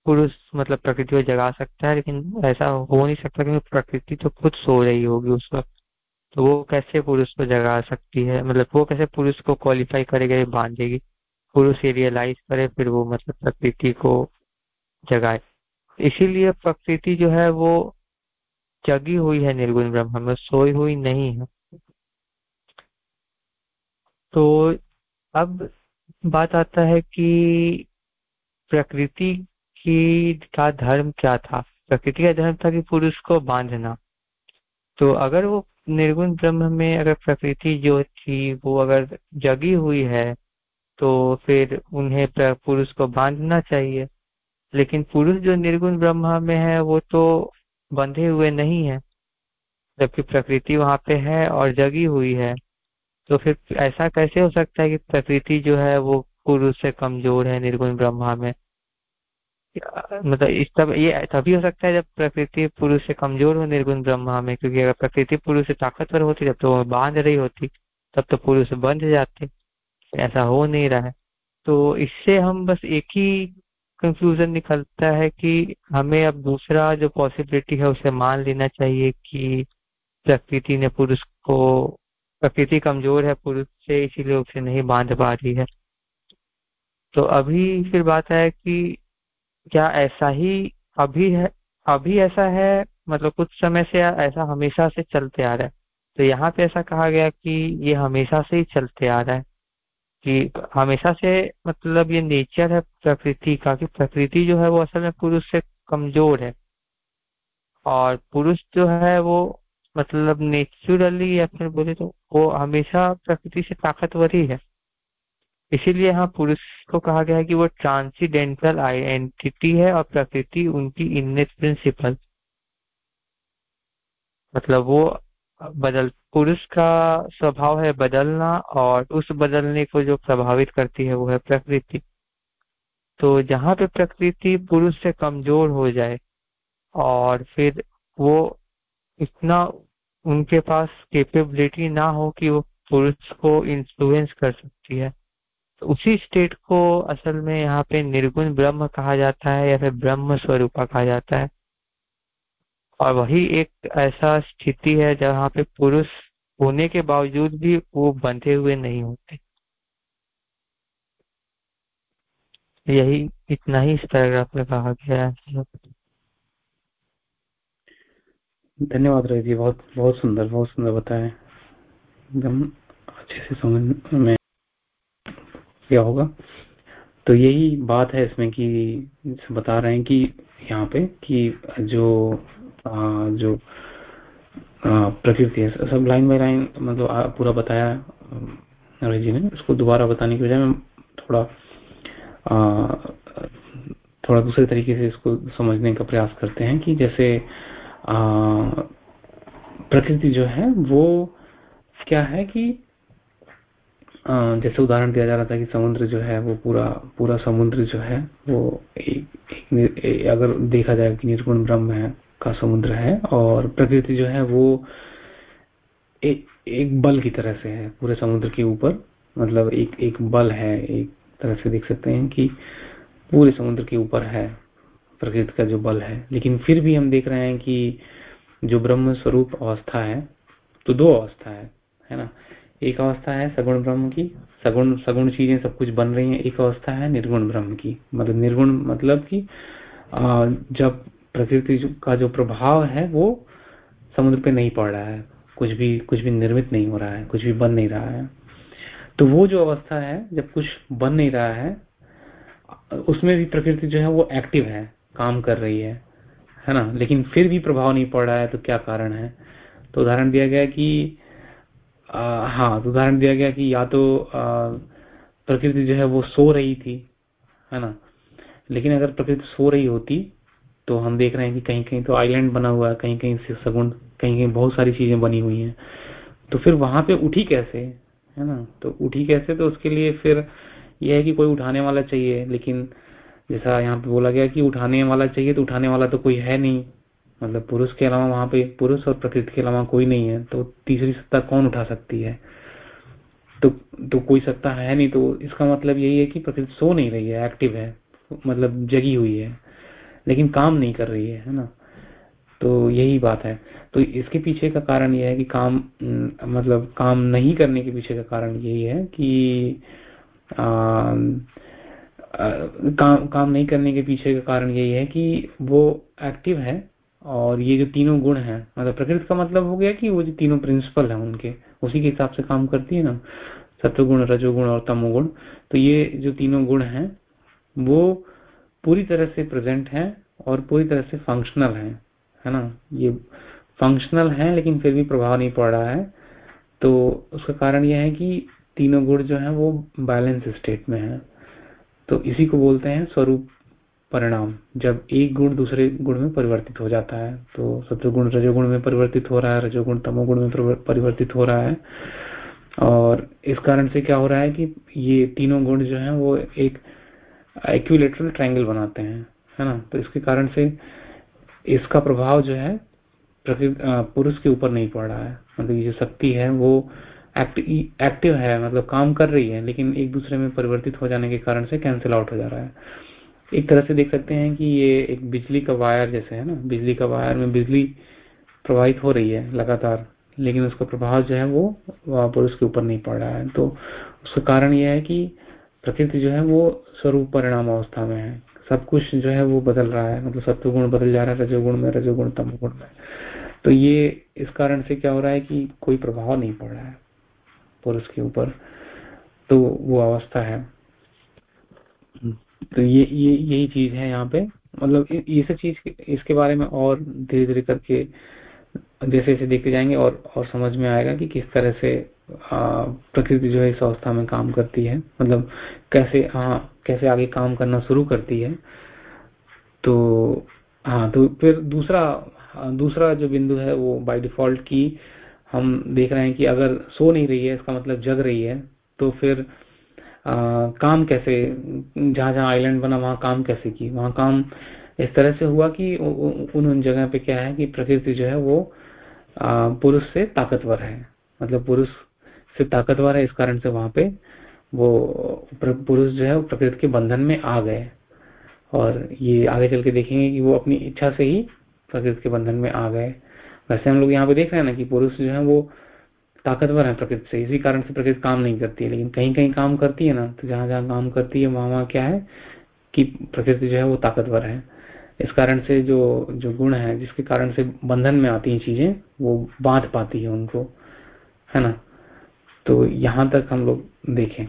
पुरुष मतलब प्रकृति को जगा सकता है, लेकिन ऐसा हो नहीं सकता क्योंकि प्रकृति तो खुद सो रही होगी उस वक्त। तो वो कैसे पुरुष को जगा सकती है? मतलब वो कैसे पुरुष को क्वालिफाई करेगा बांधेगी? पुरुष ये रियलाइज़ करे, फिर वो मतलब प्रकृति को जगाए। इसीलिए प्रकृति जो है वो जगी हुई है निर्गुण ब्रह्म, में सोई हुई नहीं है। तो अब बात आता है कि प्रकृति की का धर्म क्या था? प्रकृति का धर्म था कि पुरुष को बांधना। तो अगर वो निर्गुण ब्रह्म में अगर प्रकृति जो थी, वो अगर जगी हुई है तो फिर उन्हें पुरुष को बांधना चाहिए। लेकिन पुरुष जो निर्गुण ब्रह्मा में है, वो तो बंधे हुए नहीं है, जबकि प्रकृति वहाँ पे है और जगी हुई है। तो फिर ऐसा कैसे हो सकता है कि प्रकृति जो है वो पुरुष से कमज़ोर है, निर्गुण ब्रह्मा में? मतलब इस तब ये तभी हो सकता है जब प्रकृति पुरुष से कमज़ोर हो निर्गुण ब्रह्मा में, क्योंकि अगर प्रकृति पुरुष से ताकतवर होती तब तो वो बाँध रही होती, तब तो पुरुष बंध जाते। ऐसा हो नहीं रहा है। तो इससे हम बस एक ही कंक्लूजन निकलता है कि हमें अब दूसरा जो पॉसिबिलिटी है, उसे मान लेना चाहिए कि प्रकृति ने पुरुष को, प्रकृति कमज़ोर है, पुरुष से इसीलिए उसे नहीं बाँध पा रही है। तो अभी फिर बात है कि क्या ऐसा ही अभी है, अभी ऐसा है मतलब कुछ समय से ऐसा हमेशा से चलते आ रहा है। तो यहाँ पे ऐसा कहा गया कि ये हमेशा से ही चलते आ रहा है। कि हमेशा से मतलब ये नेचर है प्रकृति का कि प्रकृति जो है वो असल में पुरुष से कमज़ोर है। और पुरुष जो है वो मतलब नेचुरली या फिर बोले तो वो हमेशा प्रकृति से ताकतवर ही। है इसीलिए यहाँ पुरुष को कहा गया है कि वो ट्रांसीडेंटल आइडेंटिटी है और प्रकृति उनकी इननेट प्रिंसिपल मतलब वो बदल पुरुष का स्वभाव है बदलना और उस बदलने को जो प्रभावित करती है वो है प्रकृति। तो जहाँ पे प्रकृति पुरुष से कमज़ोर हो जाए और फिर वो इतना उनके पास कैपेबिलिटी ना हो कि वो पुरुष को इन्फ्लुएंस कर सकती है तो उसी स्टेट को असल में यहाँ पे निर्गुण ब्रह्म कहा जाता है या फिर ब्रह्म स्वरूपा कहा जाता है। और वही एक ऐसा स्थिति है जहाँ पे पुरुष होने के बावजूद भी वो बंधे हुए नहीं होते। यही इतना ही इस पैराग्राफ में कहा गया है। धन्यवाद रवि जी, बहुत बहुत सुंदर बहुत सुंदर बताया। एकदम अच्छे से समझ में क्या होगा। तो यही बात है इसमें कि बता रहे हैं कि यहाँ पे कि जो जो प्रकृति है सब लाइन बाय लाइन मतलब पूरा बताया रवि जी ने। उसको दोबारा बताने की बजाय मैं थोड़ा थोड़ा दूसरे तरीके से इसको समझने का प्रयास करते हैं कि जैसे प्रकृति जो है वो क्या है कि जैसे उदाहरण दिया जा रहा था कि समुद्र जो है वो पूरा पूरा समुद्र जो है वो एक, एक, एक अगर देखा जाए कि निर्गुण ब्रह्म है का समुद्र है और प्रकृति जो है वो एक एक बल की तरह से है, पूरे समुद्र के ऊपर। मतलब एक एक बल है, एक तरह से देख सकते हैं कि पूरे समुद्र के ऊपर है, प्रकृति का जो बल है। लेकिन फिर भी हम देख रहे हैं कि जो ब्रह्म स्वरूप अवस्था है तो दो अवस्था है है ना? एक अवस्था है सगुण ब्रह्म की, सगुण सगुण चीज़ें सब कुछ बन रही हैं, एक अवस्था है निर्गुण ब्रह्म की। मतलब निर्गुण मतलब कि जब प्रकृति का जो प्रभाव है वो समुद्र पे नहीं पड़ रहा है। कुछ भी कुछ भी निर्मित नहीं हो रहा है कुछ भी बन नहीं रहा है। तो वो जो अवस्था है जब कुछ बन नहीं रहा है उसमें भी प्रकृति जो है वो एक्टिव है काम कर रही है। है ना? लेकिन फिर भी प्रभाव नहीं पड़ रहा है तो क्या कारण है? तो उदाहरण दिया गया कि आ, हाँ तो उदाहरण दिया गया कि या तो प्रकृति जो है वो सो रही थी है ना? लेकिन अगर प्रकृति सो रही होती तो हम देख रहे हैं कि कहीं कहीं तो आइलैंड बना हुआ है कहीं कहीं से सगुण कहीं कहीं बहुत सारी चीज़ें बनी हुई हैं। तो फिर वहाँ पे उठी कैसे? है ना? तो उठी कैसे तो उसके लिए फिर यह है कि कोई उठाने वाला चाहिए, लेकिन जैसा यहाँ पे बोला गया कि उठाने वाला चाहिए तो उठाने वाला तो कोई है नहीं। मतलब पुरुष के अलावा वहाँ पे पुरुष और प्रकृति के अलावा कोई नहीं है तो तीसरी सत्ता कौन उठा सकती है? तो तो कोई सत्ता है नहीं तो इसका मतलब यही है कि प्रकृति सो नहीं रही है एक्टिव है मतलब जगी हुई है। लेकिन काम नहीं कर रही है है ना? तो यही बात है। तो इसके पीछे का कारण यह है कि काम मतलब काम नहीं करने के पीछे का कारण यही है कि आ, आ, काम काम नहीं करने के पीछे का कारण यही है कि वो एक्टिव है और ये जो तीनों गुण हैं मतलब प्रकृति का मतलब हो गया कि वो जो तीनों प्रिंसिपल है उनके उसी के हिसाब से काम करती है ना? सत्वगुण रजोगुण और तमोगुण। तो ये जो तीनों गुण हैं वो पूरी तरह से प्रेजेंट है और पूरी तरह से फंक्शनल है है ना? ये फंक्शनल है, लेकिन फिर भी प्रभाव नहीं पड़ रहा है। तो उसका कारण यह है कि तीनों गुण जो है, वो बैलेंस स्टेट में है। तो इसी को बोलते हैं स्वरूप परिणाम। जब एक गुण दूसरे गुण में परिवर्तित हो जाता है तो सत्वगुण रजोगुण में परिवर्तित हो रहा है रजोगुण तमोगुण में परिवर्तित हो रहा है। और इस कारण से क्या हो रहा है कि ये तीनों गुण जो हैं, वो एक एक्यूलेटरल ट्रायंगल बनाते हैं, है ना? तो इसके कारण से इसका प्रभाव जो है पुरुष के ऊपर नहीं पड़ रहा है। मतलब ये शक्ति है, वो एक्टिव है मतलब काम कर रही है, लेकिन एक दूसरे में परिवर्तित हो जाने के कारण से कैंसिल आउट हो जा रहा है। एक तरह से देख सकते हैं कि ये एक बिजली का वायर जैसे, है ना? बिजली का वायर में बिजली प्रवाहित हो रही है लगातार, लेकिन उसका प्रभाव जो है वो पुरुष के ऊपर नहीं पड़ रहा है। तो उसका कारण यह है कि प्रकृति जो है वो स्वरूप परिणाम अवस्था में है। सब कुछ जो है वो बदल रहा है। मतलब सत्व गुण बदल जा रहा है, रजोगुण में, रजोगुण तम गुण में। तो ये इस कारण से क्या हो रहा है कि कोई प्रभाव नहीं पड़ रहा है पुरुष के ऊपर। तो वो अवस्था है। तो ये ये, यही चीज़ है यहाँ पे। मतलब ये सब चीज़ इसके बारे में और धीरे धीरे करके जैसे जैसे देखते जाएँगे और और समझ में आएगा कि किस तरह से प्रकृति जो है इस अवस्था में काम करती है। मतलब कैसे हाँ कैसे आगे काम करना शुरू करती है। तो हाँ तो फिर दूसरा दूसरा जो बिंदु है वो बाय डिफ़ॉल्ट की हम देख रहे हैं कि अगर सो नहीं रही है इसका मतलब जग रही है तो फिर आ, काम कैसे जहाँ जहाँ आइलैंड बना वहाँ काम कैसे की? वहाँ काम इस तरह से हुआ कि उन उन जगह पे क्या है कि प्रकृति जो है वो पुरुष से ताकतवर है। मतलब पुरुष से ताकतवर है इस कारण से वहाँ पे वो पुरुष जो है प्रकृति के बंधन में आ गए। और ये आगे चल के देखेंगे कि वो अपनी इच्छा से ही प्रकृति के बंधन में आ गए। वैसे हम लोग यहाँ पे देख रहे हैं ना कि पुरुष जो है वो ताकतवर है प्रकृति से, इसी कारण से प्रकृति काम नहीं करती है। लेकिन कहीं कहीं काम करती है ना तो जहाँ जहाँ काम करती है वहाँ वहाँ क्या है कि प्रकृति जो है वो ताकतवर है। इस कारण से जो जो गुण है, जिसके कारण से बंधन में आती है चीज़ें, वो बाँध पाती है उनको, है ना? तो यहाँ तक हम लोग देखें।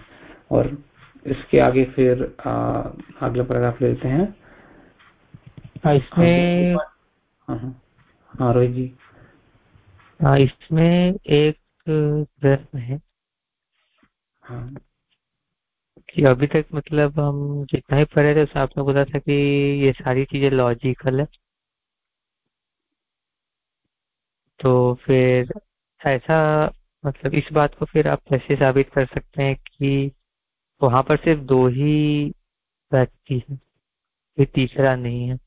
और इसके आगे फिर अगला पैराग्राफ लेते हैं। हाँ, इसमें हाँ, हाँ। हाँ रोहित जी। हाँ इसमें एक प्रश्न है। हाँ। कि अभी तक मतलब हम जितना ही पढ़े थे उसमें आपने बोला था कि ये सारी चीज़ें लॉजिकल है। तो फिर ऐसा मतलब इस बात को फिर आप कैसे साबित कर सकते हैं कि वहाँ पर सिर्फ़ दो ही व्यक्ति है। तीसरा नहीं है।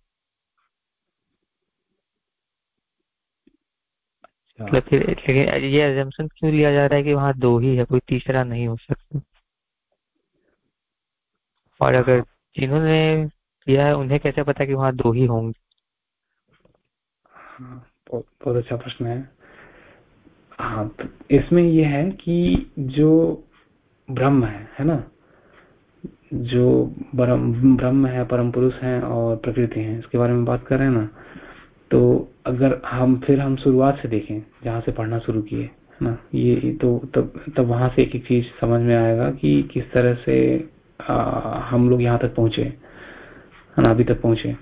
मतलब फिर लेकिन ये एजम्पन क्यों लिया जा रहा है कि वहाँ दो ही है? कोई तीसरा नहीं हो सकता। और अगर जिन्होंने किया है उन्हें कैसे पता कि वहाँ दो ही होंगे? हाँ, बहुत अच्छा प्रश्न है। हाँ तो इसमें यह है कि जो ब्रह्म है है ना? जो ब्रह्म है परम पुरुष है और प्रकृति है इसके बारे में बात कर रहे हैं ना तो अगर हम फिर हम शुरुआत से देखें जहाँ से पढ़ना शुरू किए ना ये तो तब तब वहाँ से एक एक चीज़ समझ में आएगा कि किस तरह से आ, हम लोग यहाँ तक पहुँचे है ना अभी तक पहुँचे।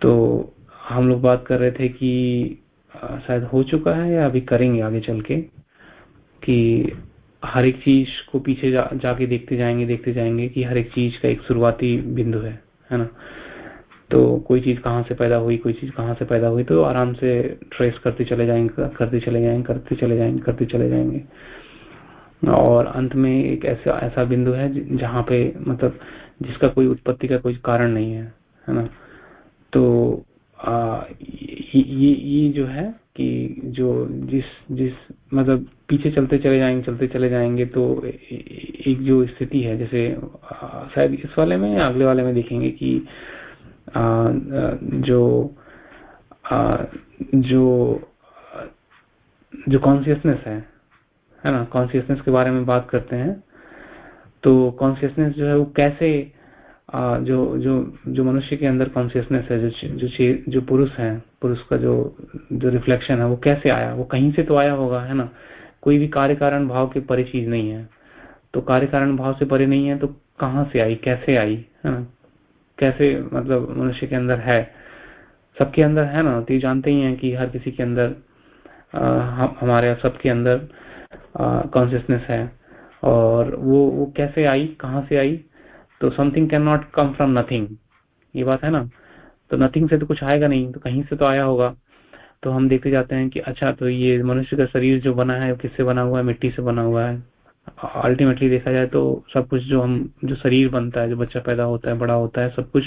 तो हम लोग बात कर रहे थे कि शायद हो चुका है या अभी करेंगे आगे चल के कि हर एक चीज़ को पीछे जा, जाके देखते जाएँगे देखते जाएँगे कि हर एक चीज़ का एक शुरुआती बिंदु है है ना? तो कोई चीज़ कहाँ से पैदा हुई कोई चीज़ कहाँ से पैदा हुई तो आराम से ट्रेस करते चले जाएँगे करते चले जाएँगे करते चले जाएँगे करते चले जाएँगे। और अंत में एक ऐसा ऐसा बिंदु है जहाँ पे मतलब जिसका कोई उत्पत्ति का कोई कारण नहीं है है ना? तो आ, ये ये जो है कि जो जिस जिस मतलब पीछे चलते चले जाएँगे चलते चले जाएँगे तो एक जो स्थिति है जैसे शायद इस वाले में या अगले वाले में देखेंगे कि आ, जो आ, जो जो कॉन्सियसनेस है है ना? कॉन्सियसनेस के बारे में बात करते हैं तो कॉन्सियसनेस जो है वो कैसे जो जो जो मनुष्य के अंदर कॉन्सियसनेस है जो जो जो पुरुष है पुरुष का जो जो रिफ्लेक्शन है वो कैसे आया? वो कहीं से तो आया होगा है ना? कोई भी कार्य कारण भाव के परे चीज़ नहीं है। तो कार्य कारण भाव से परे नहीं है तो कहाँ से आई? कैसे आई? है ना? कैसे मतलब मनुष्य के अंदर है? सबके अंदर है ना? तो ये जानते ही हैं कि हर किसी के अंदर आ, हमारे सबके अंदर कॉन्सियसनेस है। और वो वो कैसे आई? कहाँ से आई? तो something can not come from nothing ये बात है ना? तो नथिंग से तो कुछ आएगा नहीं तो कहीं से तो आया होगा। तो हम देखते जाते हैं कि अच्छा तो ये मनुष्य का शरीर जो बना है किससे बना हुआ है? मिट्टी से बना हुआ है। अल्टीमेटली देखा जाए तो सब कुछ जो हम, जो शरीर बनता है, जो बच्चा पैदा होता है, बड़ा होता है, सब कुछ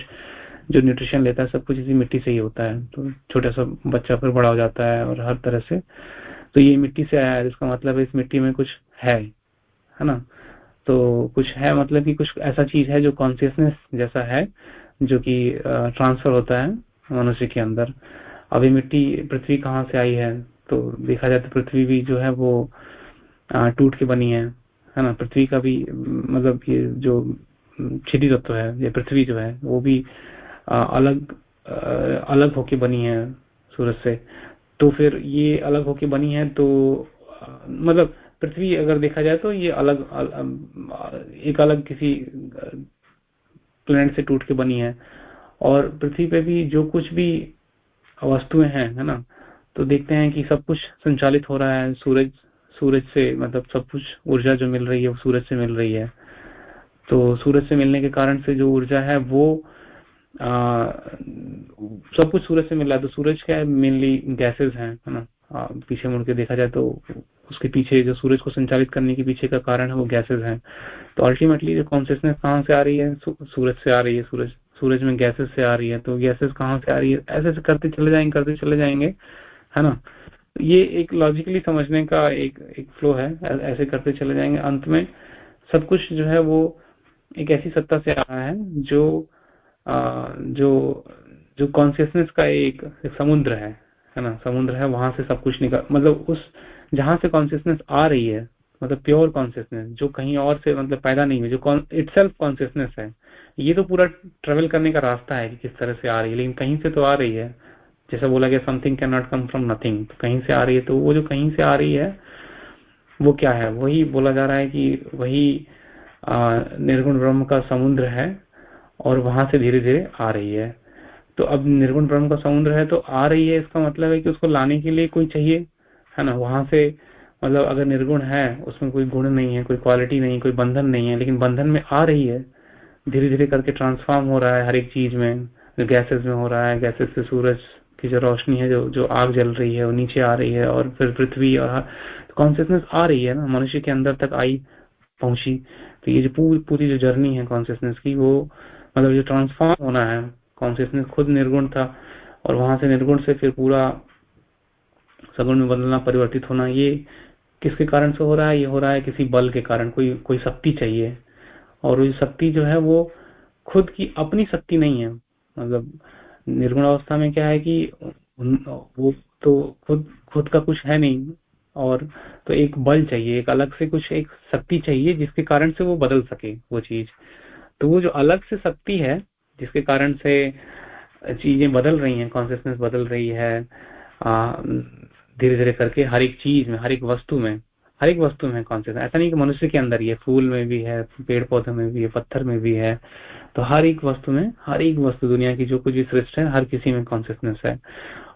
जो न्यूट्रिशन लेता है, सब कुछ इसी मिट्टी से ही होता है। तो छोटा सा बच्चा फिर बड़ा हो जाता है और हर तरह से। तो ये मिट्टी से आया है इसका मतलब इस मिट्टी में कुछ है है ना? तो कुछ है मतलब कि कुछ ऐसा चीज़ है जो कॉन्सियसनेस जैसा है, जो कि ट्रांसफ़र होता है मनुष्य के अंदर। अभी मिट्टी, पृथ्वी कहाँ से आई है? तो देखा जाए तो पृथ्वी भी जो है वो टूट के बनी है है ना? पृथ्वी का भी मतलब ये जो छिटी तत्व है, ये पृथ्वी जो है, वो भी अलग अलग होके बनी है सूरज से। तो फिर ये अलग होके बनी है तो मतलब पृथ्वी अगर देखा जाए तो ये अलग एक अलग किसी प्लेनेट से टूट के बनी है। और पृथ्वी पे भी जो कुछ भी वस्तुएँ हैं है ना तो देखते हैं कि सब कुछ संचालित हो रहा है। सूरज सूरज से मतलब सब कुछ ऊर्जा जो मिल रही है वो सूरज से मिल रही है। तो सूरज से मिलने के कारण से जो ऊर्जा है वो आ, सब कुछ सूरज से मिल रहा है। तो सूरज क्या है? मेनली गैसेस हैं ना। पीछे मुड़ के देखा जाए तो उसके पीछे जो सूरज को संचालित करने के पीछे का कारण है वो गैसेज हैं। तो अल्टीमेटली जो कॉन्सियसनेस कहाँ से आ रही है? सूरज से आ रही है सूरज सूरज में गैसेस से आ रही है। तो गैसेस कहाँ से आ रही है? ऐसे ऐसे करते चले जाएँगे करते चले जाएँगे है ना? ये एक लॉजिकली समझने का एक एक फ्लो है। ऐसे करते चले जाएँगे। अंत में सब कुछ जो है वो एक ऐसी सत्ता से आ रहा है जो आ, जो जो कॉन्सियसनेस का एक, एक समुद्र है। है ना, समुद्र है, वहाँ से सब कुछ निकल मतलब उस, जहाँ से कॉन्सियसनेस आ रही है मतलब प्योर कॉन्सियसनेस जो कहीं और से मतलब पैदा नहीं हुई, जो इट सेल्फ कॉन्सियसनेस है, ये तो पूरा ट्रेवल करने का रास्ता है कि किस तरह से आ रही है, लेकिन कहीं से तो आ रही है, जैसा बोला गया something can not come from nothing कहीं से आ रही है तो वो जो कहीं से आ रही है, वो क्या है? वही बोला जा रहा है कि वही निर्गुण ब्रह्म का समुद्र है और वहाँ से धीरे धीरे आ रही है। तो अब निर्गुण ब्रह्म का समुद्र है तो आ रही है, इसका मतलब है कि उसको लाने के लिए कोई चाहिए, है ना? वहाँ से मतलब अगर निर्गुण है, उसमें कोई गुण नहीं है, कोई क्वालिटी नहीं कोई बंधन नहीं है, लेकिन बंधन में आ रही है धीरे धीरे करके ट्रांसफॉर्म हो रहा है हर एक चीज़ में गैसेस में हो रहा है गैसेस से सूरज की जो रोशनी है, जो जो आग जल रही है, वो नीचे आ रही है, और फिर पृथ्वी और कॉन्सियसनेस आ रही है ना, मनुष्य के अंदर तक आई, पहुँची। तो ये जो पूरी पूरी जो जर्नी है कॉन्सियसनेस की, वो मतलब जो ट्रांसफॉर्म होना है कॉन्सियसनेस खुद निर्गुण था और वहाँ से निर्गुण से फिर पूरा सगुण में बदलना, परिवर्तित होना, ये किसके कारण से हो रहा है? ये हो रहा है किसी बल के कारण, कोई कोई शक्ति चाहिए। और वो शक्ति जो है वो खुद की अपनी शक्ति नहीं है। मतलब निर्गुण अवस्था में क्या है कि वो तो खुद खुद का कुछ है नहीं और तो एक बल चाहिए, एक अलग से कुछ, एक शक्ति चाहिए जिसके कारण से वो बदल सके वो चीज़। तो वो जो अलग से शक्ति है जिसके कारण से चीज़ें बदल रही हैं कॉन्सियसनेस बदल रही है धीरे धीरे करके हर एक चीज़ में, हर एक वस्तु में, हर एक वस्तु में कॉन्सियसनेस ऐसा नहीं कि मनुष्य के अंदर है फूल में भी है पेड़ पौधे में भी है, पत्थर में भी है तो हर एक वस्तु में, हर एक वस्तु दुनिया की जो कुछ भी सृष्ट है, हर किसी में कॉन्सियसनेस है।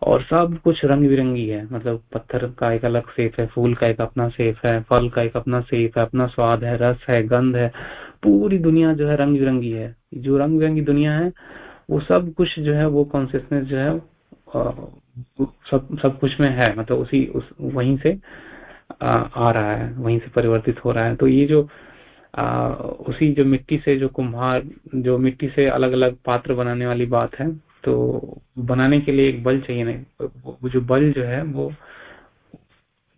और सब कुछ रंग बिरंगी है मतलब पत्थर का एक अलग सेफ़ है, फूल का एक अपना सेफ़ है, फल का एक अपना सेफ़ है, अपना स्वाद है, रस है, गंध है पूरी दुनिया जो है रंग बिरंगी है। जो रंग बिरंगी दुनिया है वो सब कुछ जो है वो कॉन्सियसनेस जो है सब सब कुछ में है। मतलब उसी उस वहीं से आ, आ रहा है वहीं से परिवर्तित हो रहा है। तो ये जो आ, उसी जो मिट्टी से जो कुम्हार जो मिट्टी से अलग अलग पात्र बनाने वाली बात है तो बनाने के लिए एक बल चाहिए नहीं। वो जो बल जो है वो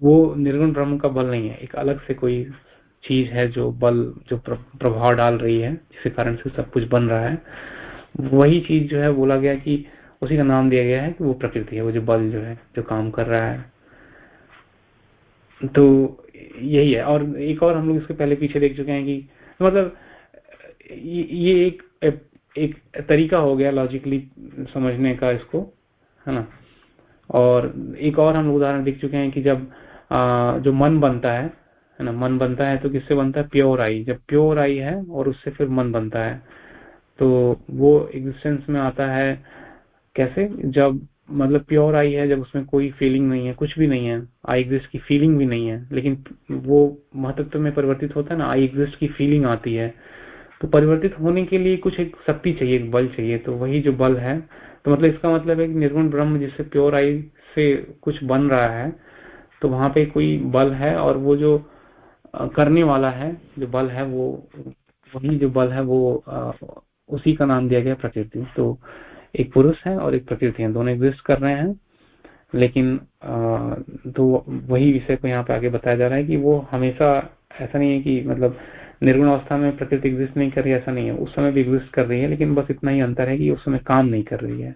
वो निर्गुण ब्रह्म का बल नहीं है। एक अलग से कोई चीज़ है जो बल जो प्रभाव डाल रही है जिसके कारण से सब कुछ बन रहा है। वही चीज़ जो है बोला गया कि उसी का नाम दिया गया है कि वो प्रकृति है वो जो बल जो है जो काम कर रहा है। तो यही है। और एक और हम लोग इसके पहले पीछे देख चुके हैं कि मतलब ये एक एक तरीका हो गया लॉजिकली समझने का इसको है ना? और एक और हम उदाहरण देख चुके हैं कि जब आ, जो मन बनता है है ना, मन बनता है तो किससे बनता है? Pure I. जब प्योर आई है और उससे फिर मन बनता है तो वो एग्जिस्टेंस में आता है कैसे? जब मतलब प्योर आई है, जब उसमें कोई फीलिंग नहीं है, कुछ भी नहीं है आई एग्जिस्ट की फीलिंग भी नहीं है, लेकिन वो महत्व में परिवर्तित होता है ना आई एग्जिस्ट की फीलिंग आती है। तो परिवर्तित होने के लिए कुछ एक शक्ति चाहिए, एक बल चाहिए तो वही जो बल है तो मतलब इसका मतलब है निर्गुण ब्रह्म जिससे प्योर आई से कुछ बन रहा है तो वहाँ पे कोई बल है और वो जो करने वाला है, जो बल है वो, वही जो बल है वो उसी का नाम दिया गया प्रकृति। तो एक पुरुष है और एक प्रकृति है, दोनों एग्जिस्ट कर रहे हैं। लेकिन तो वही विषय को यहाँ पे आगे बताया जा रहा है कि वो हमेशा ऐसा नहीं है कि मतलब निर्गुण अवस्था में प्रकृति एग्जिस्ट नहीं कर रही है ऐसा नहीं है। उस समय भी एग्जिस्ट कर रही है, लेकिन बस इतना ही अंतर है कि उस समय काम नहीं कर रही है।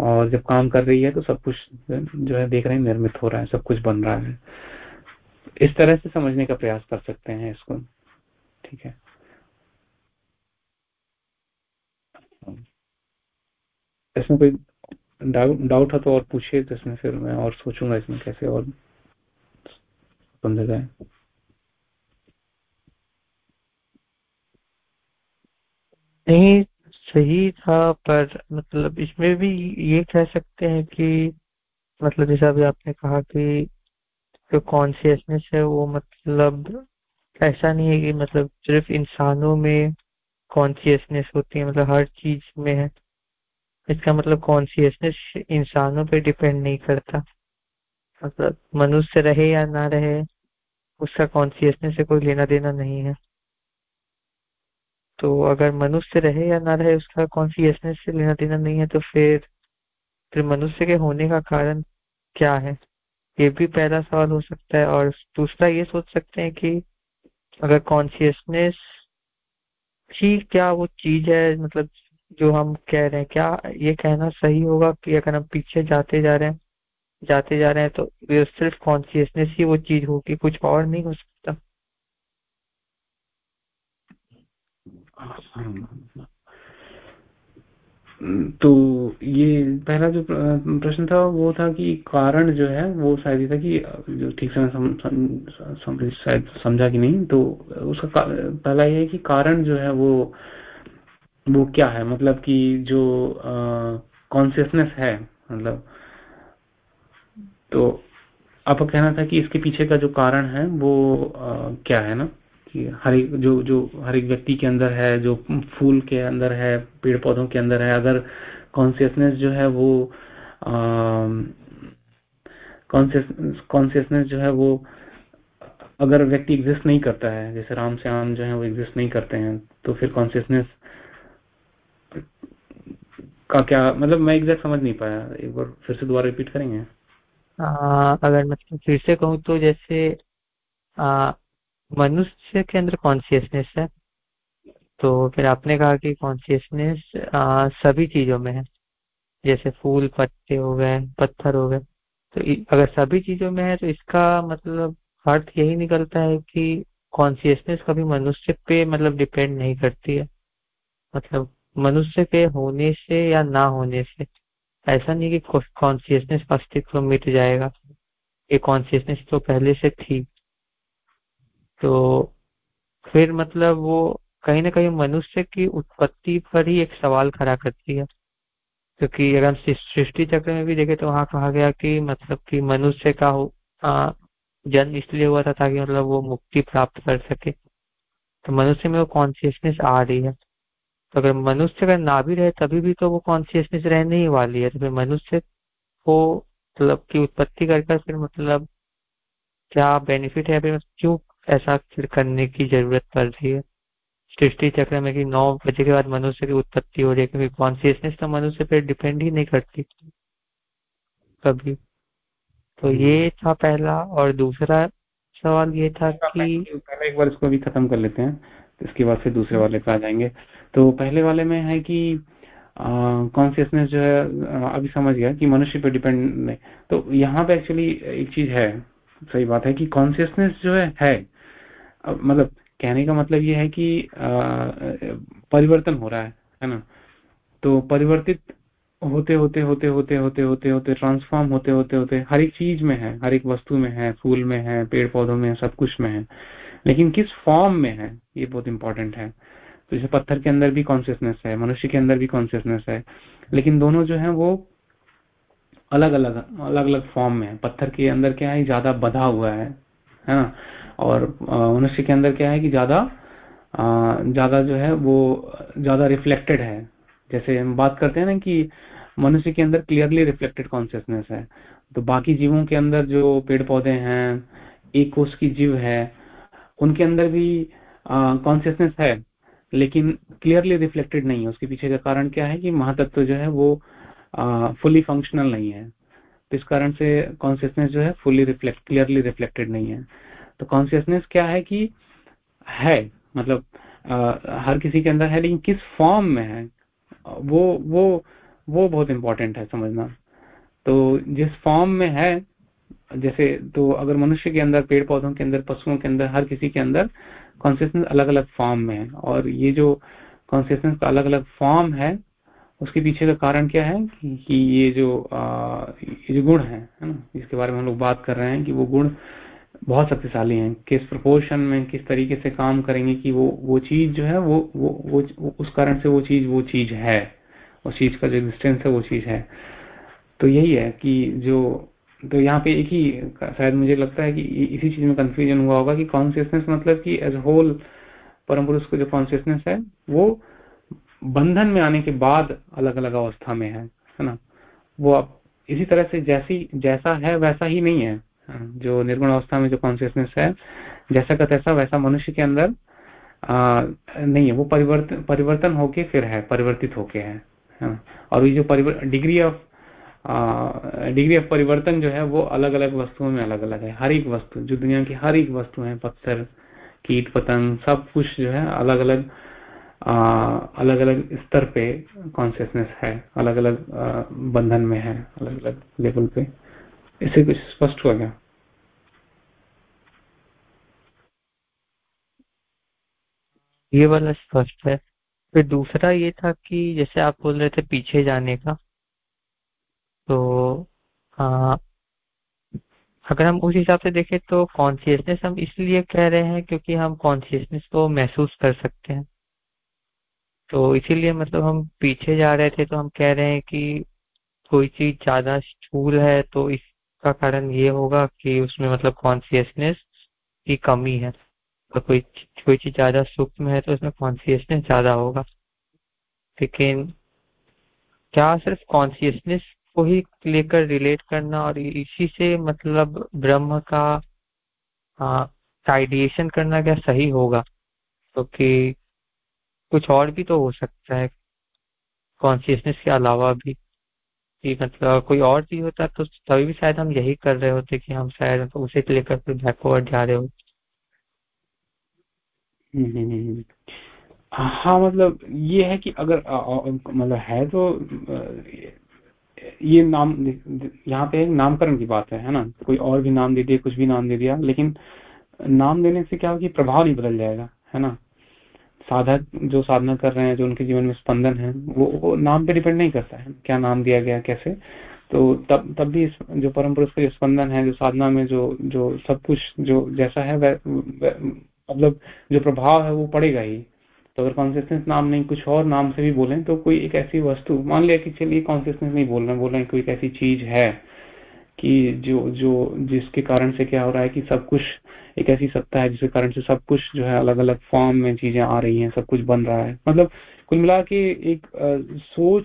और जब काम कर रही है तो सब कुछ जो है देख रहे हैं, निर्मित हो रहा है, सब कुछ बन रहा है। इस तरह से समझने का प्रयास कर सकते हैं इसको। ठीक है। इसमें कोई डाउट है तो और पूछिए तो इसमें फिर मैं और सोचूँगा इसमें कैसे और समझा जाए। नहीं, सही था, पर मतलब इसमें भी ये कह सकते हैं कि मतलब जैसा अभी आपने कहा कि जो कॉन्शियसनेस है वो मतलब ऐसा नहीं है कि मतलब सिर्फ़ इंसानों में कॉन्शियसनेस होती है मतलब हर चीज़ में है। इसका मतलब कॉन्शियसनेस इंसानों पे डिपेंड नहीं करता। मतलब मनुष्य रहे या ना रहे, उसका कॉन्शियसनेस से कोई लेना देना नहीं है। तो अगर मनुष्य रहे या ना रहे, उसका कॉन्शियसनेस से लेना देना नहीं है तो फिर फिर मनुष्य के होने का कारण क्या है? ये भी पहला सवाल हो सकता है और दूसरा ये सोच सकते हैं कि अगर कॉन्शियसनेस ही क्या वो चीज़ है मतलब जो हम कह रहे हैं, क्या ये कहना सही होगा कि अगर हम पीछे जाते जा रहे हैं, जाते जा रहे हैं तो सिर्फ़ कॉन्शियसनेस ही वो चीज़ होगी, कुछ और नहीं हो सकता। तो ये पहला जो प्रश्न था वो था कि कारण जो है वो शायद ये था कि जो ठीक से सम, सम, शायद समझा कि नहीं। तो उसका पहला ये है कि कारण जो है वो वो क्या है? मतलब कि जो कॉन्सियसनेस है मतलब तो आपका कहना था कि इसके पीछे का जो कारण है वो आ, क्या है ना? कि हर एक जो जो हर एक व्यक्ति के अंदर है जो फूल के अंदर है पेड़ पौधों के अंदर है अगर कॉन्सियसनेस जो है वो कॉन्सियसनेस जो है वो अगर व्यक्ति एग्जिस्ट नहीं करता है जैसे राम श्याम जो है वो एग्जिस्ट नहीं करते हैं तो फिर कॉन्सियसनेस का क्या मतलब मैं एग्जैक्ट समझ नहीं पाया। एक बार फिर से दोबारा रिपीट करेंगे? आ, अगर मतलब फिर से कहूँ तो जैसे मनुष्य के अंदर कॉन्शियसनेस है। तो फिर आपने कहा कि कॉन्शियसनेस सभी चीज़ों में है। जैसे फूल, पत्ते हो गए, पत्थर हो गए। तो अगर सभी चीज़ों में है तो इसका मतलब अर्थ यही निकलता है कि कॉन्शियसनेस कभी मनुष्य पे मतलब डिपेंड नहीं करती है। मतलब मनुष्य के होने से या ना होने से, ऐसा नहीं कि कॉन्शियसनेस का अस्तित्व मिट जाएगा। ये कॉन्शियसनेस तो पहले से थी। तो फिर मतलब वो कहीं ना कहीं मनुष्य की उत्पत्ति पर ही एक सवाल खड़ा करती है। क्योंकि अगर हम सृष्टि चक्र में भी देखें तो वहाँ कहा गया कि मतलब कि मनुष्य का जन्म इसलिए हुआ था ताकि मतलब वो मुक्ति प्राप्त कर सके। तो मनुष्य में वो कॉन्शियसनेस आ रही है। तो अगर मनुष्य अगर ना भी रहे तभी भी तो वो कॉन्शियसनेस रहने ही वाली है। तो फिर मनुष्य को मतलब की उत्पत्ति कर फिर मतलब क्या बेनिफिट है? फिर क्यों ऐसा फिर करने की ज़रूरत पड़ रही है। सृष्टि चक्र में कि नौ बजे के बाद मनुष्य की उत्पत्ति हो रही है क्योंकि कॉन्सियसनेस तो मनुष्य पे डिपेंड ही नहीं करती कभी। तो ये हम्म। था पहला और दूसरा सवाल ये था कि पहले एक बार इसको भी खत्म कर लेते हैं तो इसके बाद फिर दूसरे वाले पे आ जाएँगे। तो पहले वाले में है कि कॉन्सियसनेस जो है अभी समझ गया कि मनुष्य पे डिपेंड नहीं। तो यहाँ पे एक्चुअली एक चीज़ है सही बात है कि कॉन्सियसनेस जो है है। मतलब कहने का मतलब ये है कि परिवर्तन हो रहा है है ना? तो परिवर्तित होते होते होते होते होते होते होते ट्रांसफॉर्म होते होते होते हर एक चीज़ में है, हर एक वस्तु में है, फूल में है पेड़ पौधों में सब कुछ में है। लेकिन किस फॉर्म में है, ये बहुत इंपॉर्टेंट है। तो जैसे पत्थर के अंदर भी कॉन्सियसनेस है, मनुष्य के अंदर भी कॉन्सियसनेस है, लेकिन दोनों जो है वो अलग अलग अलग अलग फॉर्म में है। पत्थर के अंदर क्या है, ज़्यादा बधा हुआ है है ना? और मनुष्य के अंदर क्या है कि ज़्यादा ज़्यादा जो है वो ज़्यादा रिफ्लेक्टेड है। जैसे हम बात करते हैं ना कि मनुष्य के अंदर क्लियरली रिफ्लेक्टेड कॉन्सियसनेस है। तो बाकी जीवों के अंदर जो पेड़ पौधे हैं, एक कोष की जीव है, उनके अंदर भी कॉन्सियसनेस है, लेकिन क्लियरली रिफ्लेक्टेड नहीं है। उसके पीछे का कारण क्या है कि महातत्व जो है वो फुली फंक्शनल नहीं है। तो इस कारण से कॉन्सियसनेस जो है फुली रिफ्लेक्ट क्लियरली रिफ्लेक्टेड नहीं है। तो कॉन्सियसनेस क्या है कि है मतलब आ, हर किसी के अंदर है लेकिन किस फॉर्म में है वो वो वो बहुत इंपॉर्टेंट है समझना। तो जिस फॉर्म में है जैसे तो अगर मनुष्य के अंदर पेड़ पौधों के अंदर पशुओं के अंदर हर किसी के अंदर कॉन्सियसनेस अलग अलग फॉर्म में है और ये जो कॉन्सियसनेस का अलग अलग फॉर्म है उसके पीछे का कारण क्या है कि ये जो आ, ये जो गुण है है ना जिसके बारे में हम लोग बात कर रहे हैं कि वो गुण बहुत शक्तिशाली हैं किस प्रपोर्शन में किस तरीके से काम करेंगे कि वो वो चीज़ जो है वो वो, वो उस कारण से वो चीज़ वो चीज़ है उस चीज़ का जो एग्जिस्टेंस है वो चीज़ है। तो यही है कि जो तो यहाँ पे एक ही शायद मुझे लगता है कि इसी चीज़ में कंफ्यूजन हुआ होगा कि कॉन्सियसनेस मतलब कि एज होल परम पुरुष को जो कॉन्सियसनेस है वो बंधन में आने के बाद अलग अलग अवस्था में है है ना? वो आप इसी तरह से जैसी जैसा है वैसा ही नहीं है। जो निर्गुण अवस्था में जो कॉन्सियसनेस है जैसा का तैसा वैसा मनुष्य के अंदर आ, नहीं है वो परिवर्तन परिवर्तन होके फिर है परिवर्तित होके है, और ये जो डिग्री ऑफ़ डिग्री ऑफ़ परिवर्तन जो है वो अलग अलग वस्तुओं में अलग अलग है। हर एक वस्तु जो दुनिया की हर एक वस्तु है पत्थर कीट पतंग सब कुछ जो है अलग अलग आ, अलग अलग स्तर पे कॉन्सियसनेस है अलग अलग बंधन में है अलग अलग लेवल पे। इससे कुछ स्पष्ट हो गया ये वाला स्पष्ट है। फिर दूसरा ये था कि जैसे आप बोल रहे थे पीछे जाने का तो आ, अगर हम उस हिसाब से देखें तो कॉन्सियसनेस हम इसलिए कह रहे हैं क्योंकि हम कॉन्सियसनेस को महसूस कर सकते हैं। तो इसीलिए मतलब हम पीछे जा रहे थे तो हम कह रहे हैं कि कोई चीज़ ज़्यादा स्थूल है तो इसका कारण ये होगा कि उसमें मतलब कॉन्सियसनेस की कमी है। कोई कोई चीज़ ज़्यादा सूक्ष्म है तो उसमें कॉन्सियसनेस ज़्यादा होगा। लेकिन क्या सिर्फ़ कॉन्सियसनेस को ही लेकर रिलेट करना और इसी से मतलब ब्रह्म का आइडिएशन करना क्या सही होगा? क्योंकि तो कुछ और भी तो हो सकता है कॉन्शियसनेस के अलावा भी। कि मतलब कोई और चीज़ होता तो तभी भी शायद हम यही कर रहे होते कि हम शायद तो उसे लेकर फिर बैकवर्ड जा रहे होते। हाँ मतलब ये है कि अगर मतलब है तो ये नाम यहाँ पे नामकरण की बात है है ना? कोई और भी नाम दे दिया कुछ भी नाम दे दिया लेकिन नाम देने से क्या होगा प्रभाव नहीं बदल जाएगा है ना? साधक जो साधना कर रहे हैं जो उनके जीवन में स्पंदन है वो, वो नाम पे डिपेंड नहीं करता है क्या नाम दिया गया कैसे? तो तब तब भी इस, जो परम पुरुष का स्पंदन है जो साधना में जो जो सब कुछ जो जैसा है मतलब जो प्रभाव है वो पड़ेगा ही। तो अगर कॉन्सियसनेस नाम नहीं कुछ और नाम से भी बोले तो कोई एक ऐसी वस्तु मान लिया कि चलिए कॉन्सियसनेस नहीं बोल रहे बोल रहे कोई ऐसी चीज़ है कि जो जो जिसके कारण से क्या हो रहा है कि सब कुछ एक ऐसी सत्ता है जिसके कारण से सब कुछ जो है अलग अलग फॉर्म में चीज़ें आ रही हैं सब कुछ बन रहा है। मतलब कुल मिला के एक आ, सोच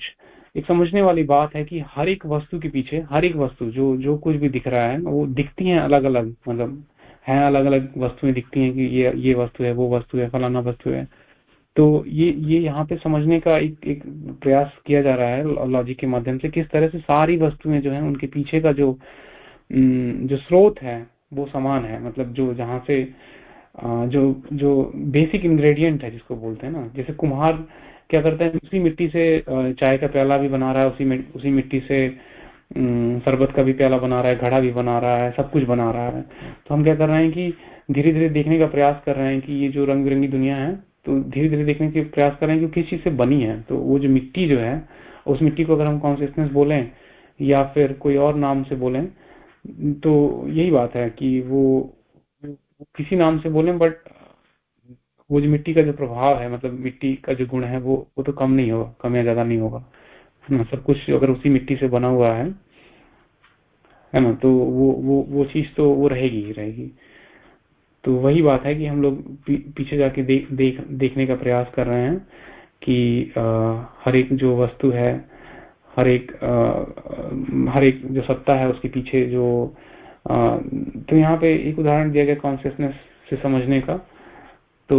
एक समझने वाली बात है कि हर एक वस्तु के पीछे हर एक वस्तु जो जो कुछ भी दिख रहा है वो दिखती है अलग अलग मतलब है अलग अलग वस्तुएँ दिखती हैं कि ये ये वस्तु है, वो वस्तु है, फलाना वस्तु है। तो ये ये यहाँ पे समझने का एक एक प्रयास किया जा रहा है लॉजिक के माध्यम से किस तरह से सारी वस्तुएँ जो है, उनके पीछे का जो जो स्रोत है, वो समान है। मतलब जो, जहाँ से जो जो बेसिक इंग्रेडिएंट है जिसको बोलते हैं ना। जैसे कुम्हार क्या करते हैं उसी मिट्टी से चाय का प्याला भी बना रहा है, उसी उसी मिट्टी से शरबत का भी प्याला बना रहा है, घड़ा भी बना रहा है, सब कुछ बना रहा है। तो हम क्या कर रहे हैं कि धीरे धीरे देखने का प्रयास कर रहे हैं कि ये जो रंग बिरंगी दुनिया है तो धीरे धीरे देखने के प्रयास कर रहे हैं कि किस चीज़ से बनी है। तो वो जो मिट्टी जो है, उस मिट्टी को अगर हम कॉन्सियसनेस बोले, या फिर कोई और नाम से बोले तो यही बात है कि वो किसी नाम से बोले बट वो जो मिट्टी का जो प्रभाव है मतलब मिट्टी का जो गुण है, वो वो तो कम नहीं होगा, कम या ज़्यादा नहीं होगा। है ना सब कुछ अगर उसी मिट्टी से बना हुआ है है ना तो वो वो वो चीज़ तो वो रहेगी ही रहेगी। तो वही बात है कि हम लोग पीछे जाके देख देख देखने का प्रयास कर रहे हैं कि आ, हर एक जो वस्तु है हर एक आ, हर एक जो सत्ता है उसके पीछे जो आ, तो यहाँ पे एक उदाहरण दिया गया कॉन्सियसनेस से समझने का। तो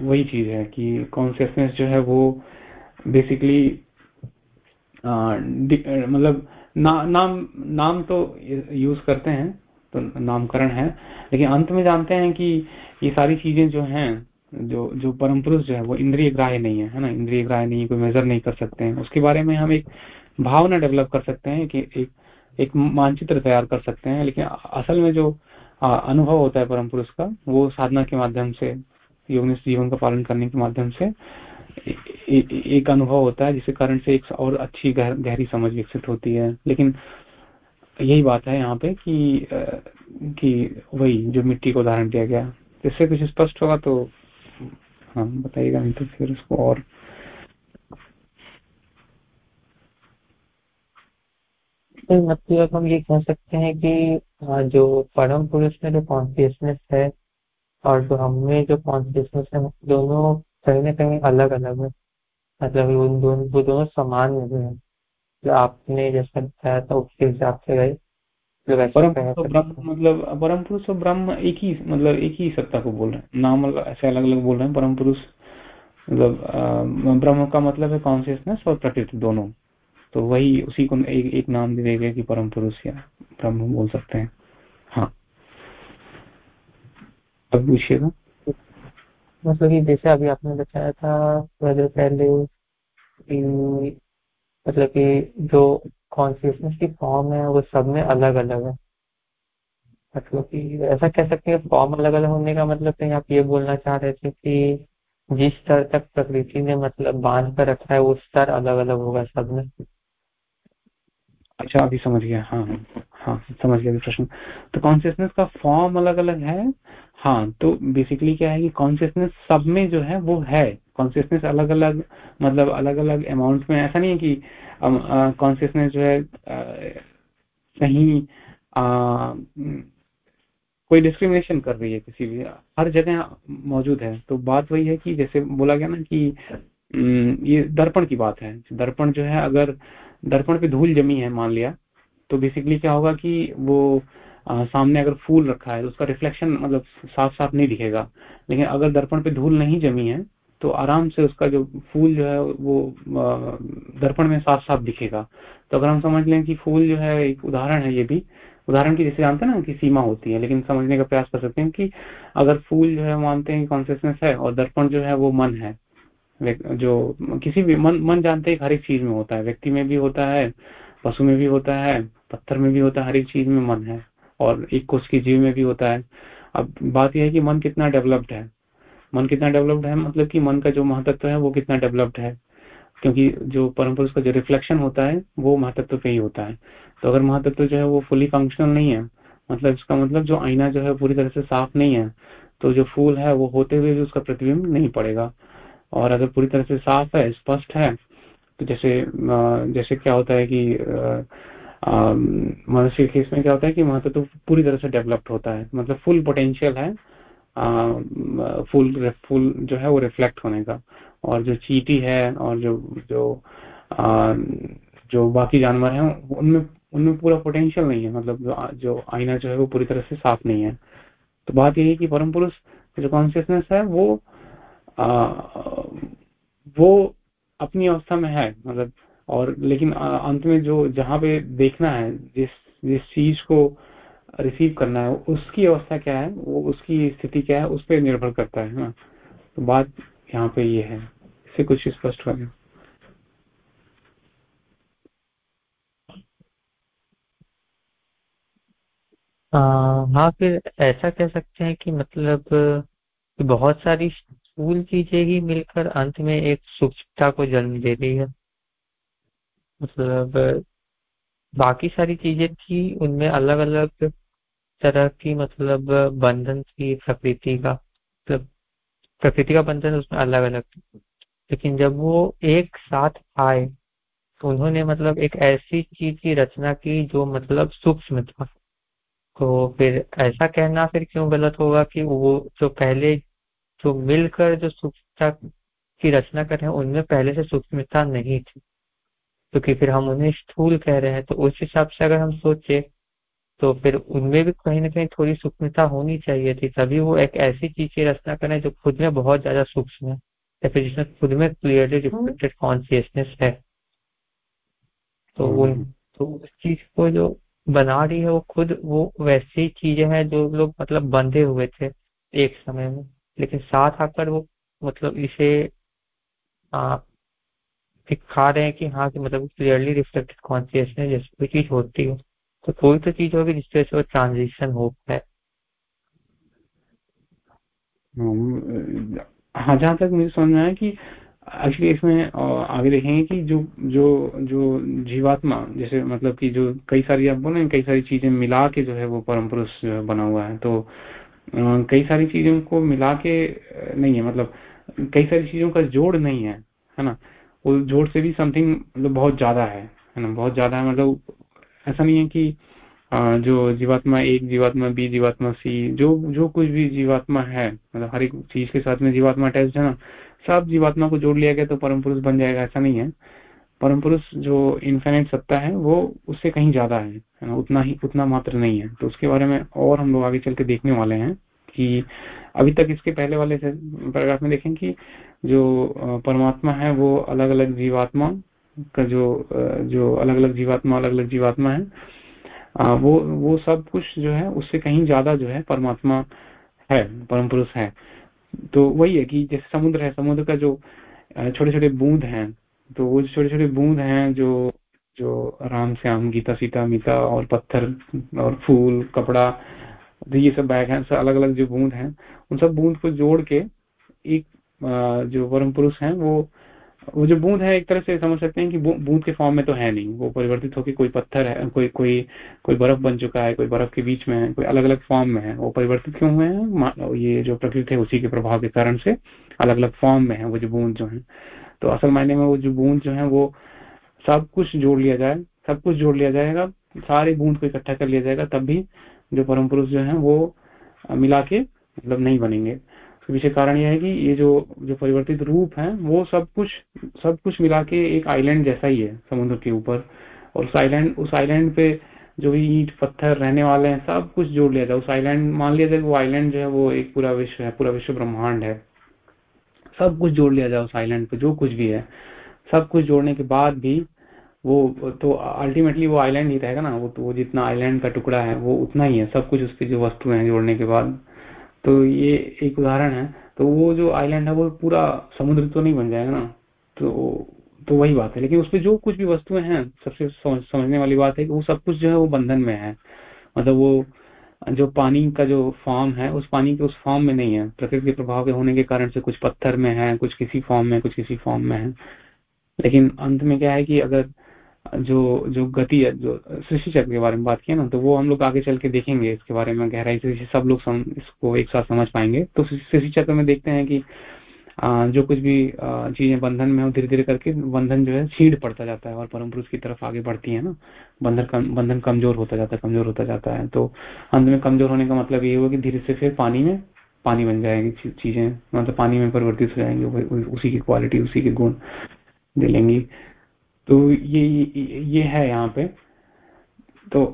वही चीज़ है कि कॉन्सियसनेस जो है वो बेसिकली मतलब ना, नाम नाम तो यूज़ करते हैं तो नामकरण है लेकिन अंत में जानते हैं कि ये सारी चीज़ें जो हैं जो जो परम पुरुष जो है वो इंद्रिय ग्राह्य नहीं है है ना? इंद्रिय ग्राह्य नहीं कोई मेजर नहीं कर सकते हैं। उसके बारे में हम एक भावना डेवलप कर सकते हैं कि एक एक मानचित्र तैयार कर सकते हैं लेकिन असल में जो अनुभव होता है परम पुरुष का वो साधना के माध्यम से योग जीवन का पालन करने के माध्यम से एक अनुभव होता है जिसके कारण से एक और अच्छी गहर, गहरी समझ विकसित होती है। लेकिन यही बात है यहाँ पे कि कि वही जो मिट्टी को उदाहरण दिया गया इससे कुछ स्पष्ट होगा तो हाँ बताइएगा नहीं तो फिर उसको और। तो मतलब हम ये कह सकते हैं कि जो परम पुरुष में जो कॉन्सियसनेस है और जो हमें जो कॉन्सियसनेस है दोनों कहीं ना कहीं अलग अलग है। मतलब उन दोनों वो दोनों समान नहीं है। जो आपने जैसा बताया था उसके हिसाब से गए परम तो ब्रह्म मतलब परम पुरुष और ब्रह्म एक ही मतलब एक ही सत्ता को बोल रहे हैं। नाम ऐसे अलग अलग बोल रहे हैं परम पुरुष मतलब ब्रह्म का मतलब है कॉन्सियसनेस और प्रकृति दोनों। तो वही उसी को एक, एक नाम दे देगा कि परम पुरुष या ब्रह्म बोल सकते हैं। हाँ। अब पूछिएगा। मतलब कि जैसे अभी आपने बताया था पहले पहले मतलब कि जो कॉन्सियसनेस की फॉर्म है, वो सब में अलग अलग है। मतलब कि ऐसा कह सकते हैं फॉर्म अलग अलग होने का मतलब कहीं आप ये बोलना चाह रहे थे कि जिस स्तर तक प्रकृति ने मतलब बाँध कर रखा है, वो स्तर अलग अलग होगा सब में। अच्छा अभी समझ गया। हाँ हाँ हाँ समझ गया प्रश्न। तो कॉन्सियसनेस का फॉर्म अलग अलग है हाँ तो बेसिकली क्या है कि कॉन्सियसनेस सब में जो है वो है। कॉन्सियसनेस अलग अलग मतलब अलग अलग अमाउंट में। ऐसा नहीं है कि कॉन्सियसनेस जो है कहीं कोई डिस्क्रिमिनेशन कर रही है किसी भी, हर जगह मौजूद है। तो बात वही है कि जैसे बोला गया ना कि ये दर्पण की बात है। दर्पण जो है, अगर दर्पण पे धूल जमी है, मान लिया तो बेसिकली क्या होगा कि वो सामने अगर फूल रखा है तो उसका रिफ्लेक्शन मतलब साफ़ साफ़ नहीं दिखेगा। लेकिन अगर दर्पण पे धूल नहीं जमी है तो आराम से उसका जो फूल जो है, वो दर्पण में साफ़ साफ़ दिखेगा। तो अगर हम समझ लें कि फूल जो है, एक उदाहरण है ये भी। उदाहरण की जैसे जानते हैं ना कि सीमा होती है, लेकिन समझने का प्रयास कर सकते हैं कि अगर फूल जो है, मानते हैं कॉन्सियसनेस है और दर्पण जो है, वो मन है। जो किसी भी, मन मन जानते हैं हर एक चीज़ में होता है। व्यक्ति में भी होता है, पशु में भी होता है, पत्थर में भी होता है, हर एक चीज़ में मन है। और एक कोष की जीव में भी होता है। अब बात यह है कि मन कितना डेवलप्ड है। मन कितना डेवलप्ड है मतलब कि मन का जो महत्व है, वो कितना डेवलप्ड है। क्योंकि जो परम पुरुष का जो रिफ्लेक्शन होता है, वो महत्व पे ही होता है। तो अगर महातत्व जो है, वो फुली फंक्शनल नहीं है मतलब इसका मतलब जो आईना जो है, पूरी तरह से साफ़ नहीं है तो जो फूल है, वो होते हुए भी उसका प्रतिबिंब नहीं पड़ेगा। और अगर पूरी तरह से साफ़ है, स्पष्ट है तो जैसे जैसे क्या होता है कि मनुष्य के केस में क्या होता है कि महत्व पूरी तरह से डेवलप्ड होता है। मतलब फुल पोटेंशियल है फुल फुल जो है वो रिफ्लेक्ट होने का। और जो चीटी है और जो जो आ, जो बाकी जानवर हैं उनमें उनमें पूरा पोटेंशियल नहीं है। मतलब जो जो आईना जो है वो पूरी तरह से साफ़ नहीं है। तो बात यही है कि परम पुरुष जो कॉन्सियसनेस है वो आ, वो अपनी अवस्था में है। मतलब और लेकिन अंत में जो जहाँ पे देखना है, जिस जिस चीज़ को रिसीव करना है, उसकी अवस्था क्या है, वो उसकी स्थिति क्या है, उस पर निर्भर करता है ना। तो बात यहाँ पे ये है। इससे कुछ स्पष्ट हो गया। हाँ फिर ऐसा कह सकते हैं कि मतलब कि बहुत सारी स्थूल चीज़ें ही मिलकर अंत में एक सूक्ष्मता को जन्म दे रही है। मतलब बाकी सारी चीज़ें थी, उनमें अलग अलग तरह की मतलब बंधन थी, प्रकृति का मतलब प्रकृति का बंधन उसमें अलग अलग थी। लेकिन जब वो एक साथ आए तो उन्होंने मतलब एक ऐसी चीज़ की रचना की जो मतलब सूक्ष्म था। तो फिर ऐसा कहना फिर क्यों गलत होगा कि वो जो पहले जो मिलकर जो सूक्ष्मता की रचना कर रहे हैं, उनमें पहले से सूक्ष्मता नहीं थी। क्योंकि फिर हम उन्हें स्थूल कह रहे हैं तो उस हिसाब से अगर हम सोचे तो फिर उनमें भी कहीं ना कहीं थोड़ी सूक्ष्मता होनी चाहिए थी। तभी वो एक ऐसी चीज़ की रचना करें जो खुद में बहुत ज़्यादा सूक्ष्म है या फिर जिसमें खुद में क्लियरली रिफ्लेक्टेड कॉन्सियसनेस है। तो हम्म। उन तो उस चीज़ को जो बना रही है वो खुद वो वैसी चीज़ें हैं जो लोग मतलब बंधे हुए थे एक समय में। लेकिन साथ आकर वो मतलब इसे आ, दिखा रहे हैं कि हाँ कि मतलब क्लियरली रिफ्लेक्टेड कॉन्सियसनेस जैसी कोई चीज़ होती है तो कोई तो चीज़ होगी जिससे वो ट्रांजिशन हो पाए। हम्म, हाँ जहाँ तक मुझे समझ में आया कि एक्चुअली इसमें आगे देखेंगे कि जो जो जो जीवात्मा जैसे मतलब कि जो कई सारी आप बोले कई सारी चीज़ें मिला के जो है वो परम पुरुष बना हुआ है तो कई सारी चीज़ों को मिला के नहीं है मतलब कई सारी चीज़ों का जोड़ नहीं है है ना? वो जोड़ से भी समथिंग मतलब बहुत ज़्यादा है है ना? बहुत ज़्यादा है मतलब ऐसा नहीं है कि जो जीवात्मा एक, जीवात्मा बी, जीवात्मा सी, जो जो कुछ भी जीवात्मा है मतलब हर एक चीज़ के साथ में जीवात्मा अटैच है ना, सब जीवात्मा को जोड़ लिया गया तो परम पुरुष बन जाएगा, ऐसा नहीं है। परम पुरुष जो इन्फिनिट सत्ता है, वो उससे कहीं ज़्यादा है ना? उतना ही, उतना मात्र नहीं है। तो उसके बारे में और हम लोग आगे चल के देखने वाले हैं कि अभी तक इसके पहले वाले पैराग्राफ में देखें कि जो परमात्मा है, वो अलग अलग जीवात्मा का जो जो अलग अलग जीवात्मा अलग अलग जीवात्मा है वो वो सब कुछ जो है, उससे कहीं ज़्यादा जो है, परमात्मा है, परम पुरुष है। तो वही है कि जैसे समुद्र है, समुद्र का जो छोटे छोटे बूंद हैं तो वो छोटे छोटे बूंद हैं, जो जो राम श्याम, गीता सीता, मीता और पत्थर और फूल, कपड़ा तो ये सब बैग हैं अलग अलग जो बूंद हैं, उन सब बूंद को जोड़ के एक जो परम पुरुष हैं, वो वो जो बूंद है, एक तरह से समझ सकते हैं कि बूंद के फॉर्म में तो है नहीं। वो परिवर्तित होकर कोई पत्थर है, कोई कोई कोई बर्फ़ बन चुका है, कोई बर्फ़ के बीच में है, कोई अलग अलग फॉर्म में है। वो परिवर्तित क्यों हुए हैं? ये जो प्रकृति है, उसी के प्रभाव के कारण से अलग अलग फॉर्म में है वो जो बूंद जो है। तो असल मायने में वो जो बूंद जो है, वो सब कुछ जोड़ लिया जाए, सब कुछ जोड़ लिया जाएगा, सारे बूंद को इकट्ठा कर लिया जाएगा, तब भी जो परम पुरुष जो है, वो मिला के मतलब नहीं बनेंगे। पीछे कारण यह है कि ये जो जो परिवर्तित रूप है, वो सब कुछ सब कुछ मिला के एक आइलैंड जैसा ही है, समुद्र के ऊपर। और उस आइलैंड उस आइलैंड पे जो भी ईट, पत्थर रहने वाले हैं, सब कुछ जोड़ लिया जाए। उस आइलैंड मान लिया जाए वो आइलैंड जो है, वो एक पूरा विश्व है, पूरा विश्व ब्रह्मांड है। सब कुछ जोड़ लिया जाए उस आइलैंड पे, जो कुछ भी है। सब कुछ जोड़ने के बाद भी वो तो अल्टीमेटली वो आइलैंड ही रहेगा ना। वो तो वो जितना आइलैंड का टुकड़ा है, वो उतना ही है। सब कुछ उसकी जो वस्तुएँ हैं जोड़ने के बाद। तो ये एक उदाहरण है। तो वो जो आइलैंड है वो पूरा समुद्र तो नहीं बन जाएगा ना? तो तो वही बात है। लेकिन उसपे जो कुछ भी वस्तुएँ हैं सबसे समझ, समझने वाली बात है कि वो सब कुछ जो है वो बंधन में है। मतलब वो जो पानी का जो फॉर्म है उस पानी के उस फॉर्म में नहीं है। प्रकृति के प्रभाव के होने के कारण से कुछ पत्थर में है कुछ किसी फॉर्म में कुछ किसी फॉर्म में है। लेकिन अंत में क्या है कि अगर जो जो गति है जो सृष्टि चक्र के बारे में बात किया ना तो वो हम लोग आगे चल के देखेंगे इसके बारे में गहराई से सब लोग सम, इसको एक साथ समझ पाएँगे। तो सृष्टि चक्र में देखते हैं कि जो कुछ भी चीज़ें बंधन में हो धीरे धीरे करके बंधन जो है छीड़ पड़ता जाता है और परम पुरुष की तरफ़ आगे बढ़ती है ना। बंधन कम, बंधन कमज़ोर होता जाता है कमज़ोर होता जाता है। तो अंत में कमज़ोर होने का मतलब ये हुआ कि धीरे से फिर पानी में पानी बन जाएगी चीज़ें। मतलब पानी में परिवर्तित हो जाएँगे उसी की क्वालिटी उसी के गुण दे लेंगी तो ये ये है यहाँ पे। तो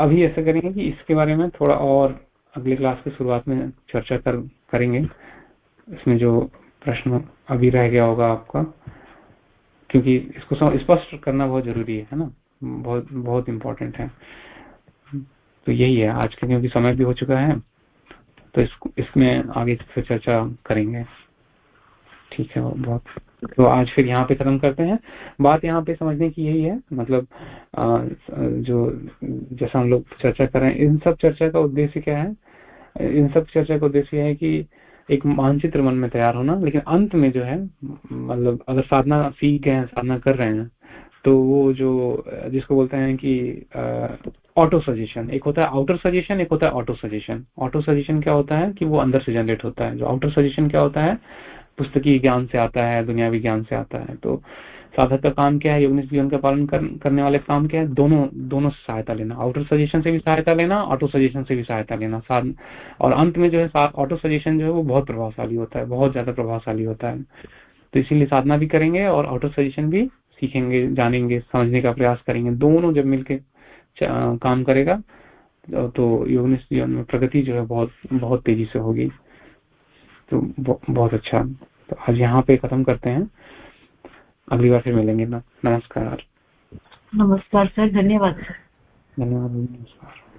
अभी ऐसा करेंगे कि इसके बारे में थोड़ा और अगले क्लास की शुरुआत में चर्चा कर करेंगे। इसमें जो प्रश्न अभी रह गया होगा आपका क्योंकि इसको स्पष्ट करना बहुत ज़रूरी है ना? बहुत बहुत इम्पोर्टेंट है। तो यही है आज के क्योंकि समय भी हो चुका है तो इस, इसमें आगे फिर चर्चा करेंगे। ठीक है बहुत तो आज फिर यहाँ पे खत्म करते हैं। बात यहाँ पे समझने की यही है मतलब आ, जो जैसा हम लोग चर्चा कर रहे हैं इन सब चर्चा का उद्देश्य क्या है? इन सब चर्चा का उद्देश्य है कि एक मानचित्र मन में तैयार होना लेकिन अंत में जो है मतलब अगर साधना सीख गए हैं साधना कर रहे हैं तो वो जो जिसको बोलते हैं कि ऑटो सजेशन एक होता है आउटर सजेशन एक होता है ऑटो सजेशन ऑटो सजेशन क्या होता है कि वो अंदर से जनरेट होता है। जो आउटर सजेशन क्या होता है पुस्तकीय ज्ञान से आता है दुनियावी ज्ञान से आता है। तो साधक का काम क्या है? योग जीवन का पालन कर, करने वाले काम क्या है? दोनों दोनों से सहायता लेना। आउटर सजेशन से भी सहायता लेना ऑटो सजेशन से भी सहायता लेना। और अंत में जो है ऑटो सजेशन जो है वो बहुत प्रभावशाली होता है बहुत ज़्यादा प्रभावशाली होता है। तो इसीलिए साधना भी करेंगे और ऑटो सजेशन भी सीखेंगे जानेंगे समझने का प्रयास करेंगे। दोनों जब मिलके काम करेगा तो योग जीवन में प्रगति जो है बहुत बहुत तेज़ी से होगी। तो बहुत अच्छा। तो आज यहाँ पे खत्म करते हैं। अगली बार फिर मिलेंगे। ना नमस्कार। नमस्कार सर धन्यवाद। सर धन्यवाद नमस्कार।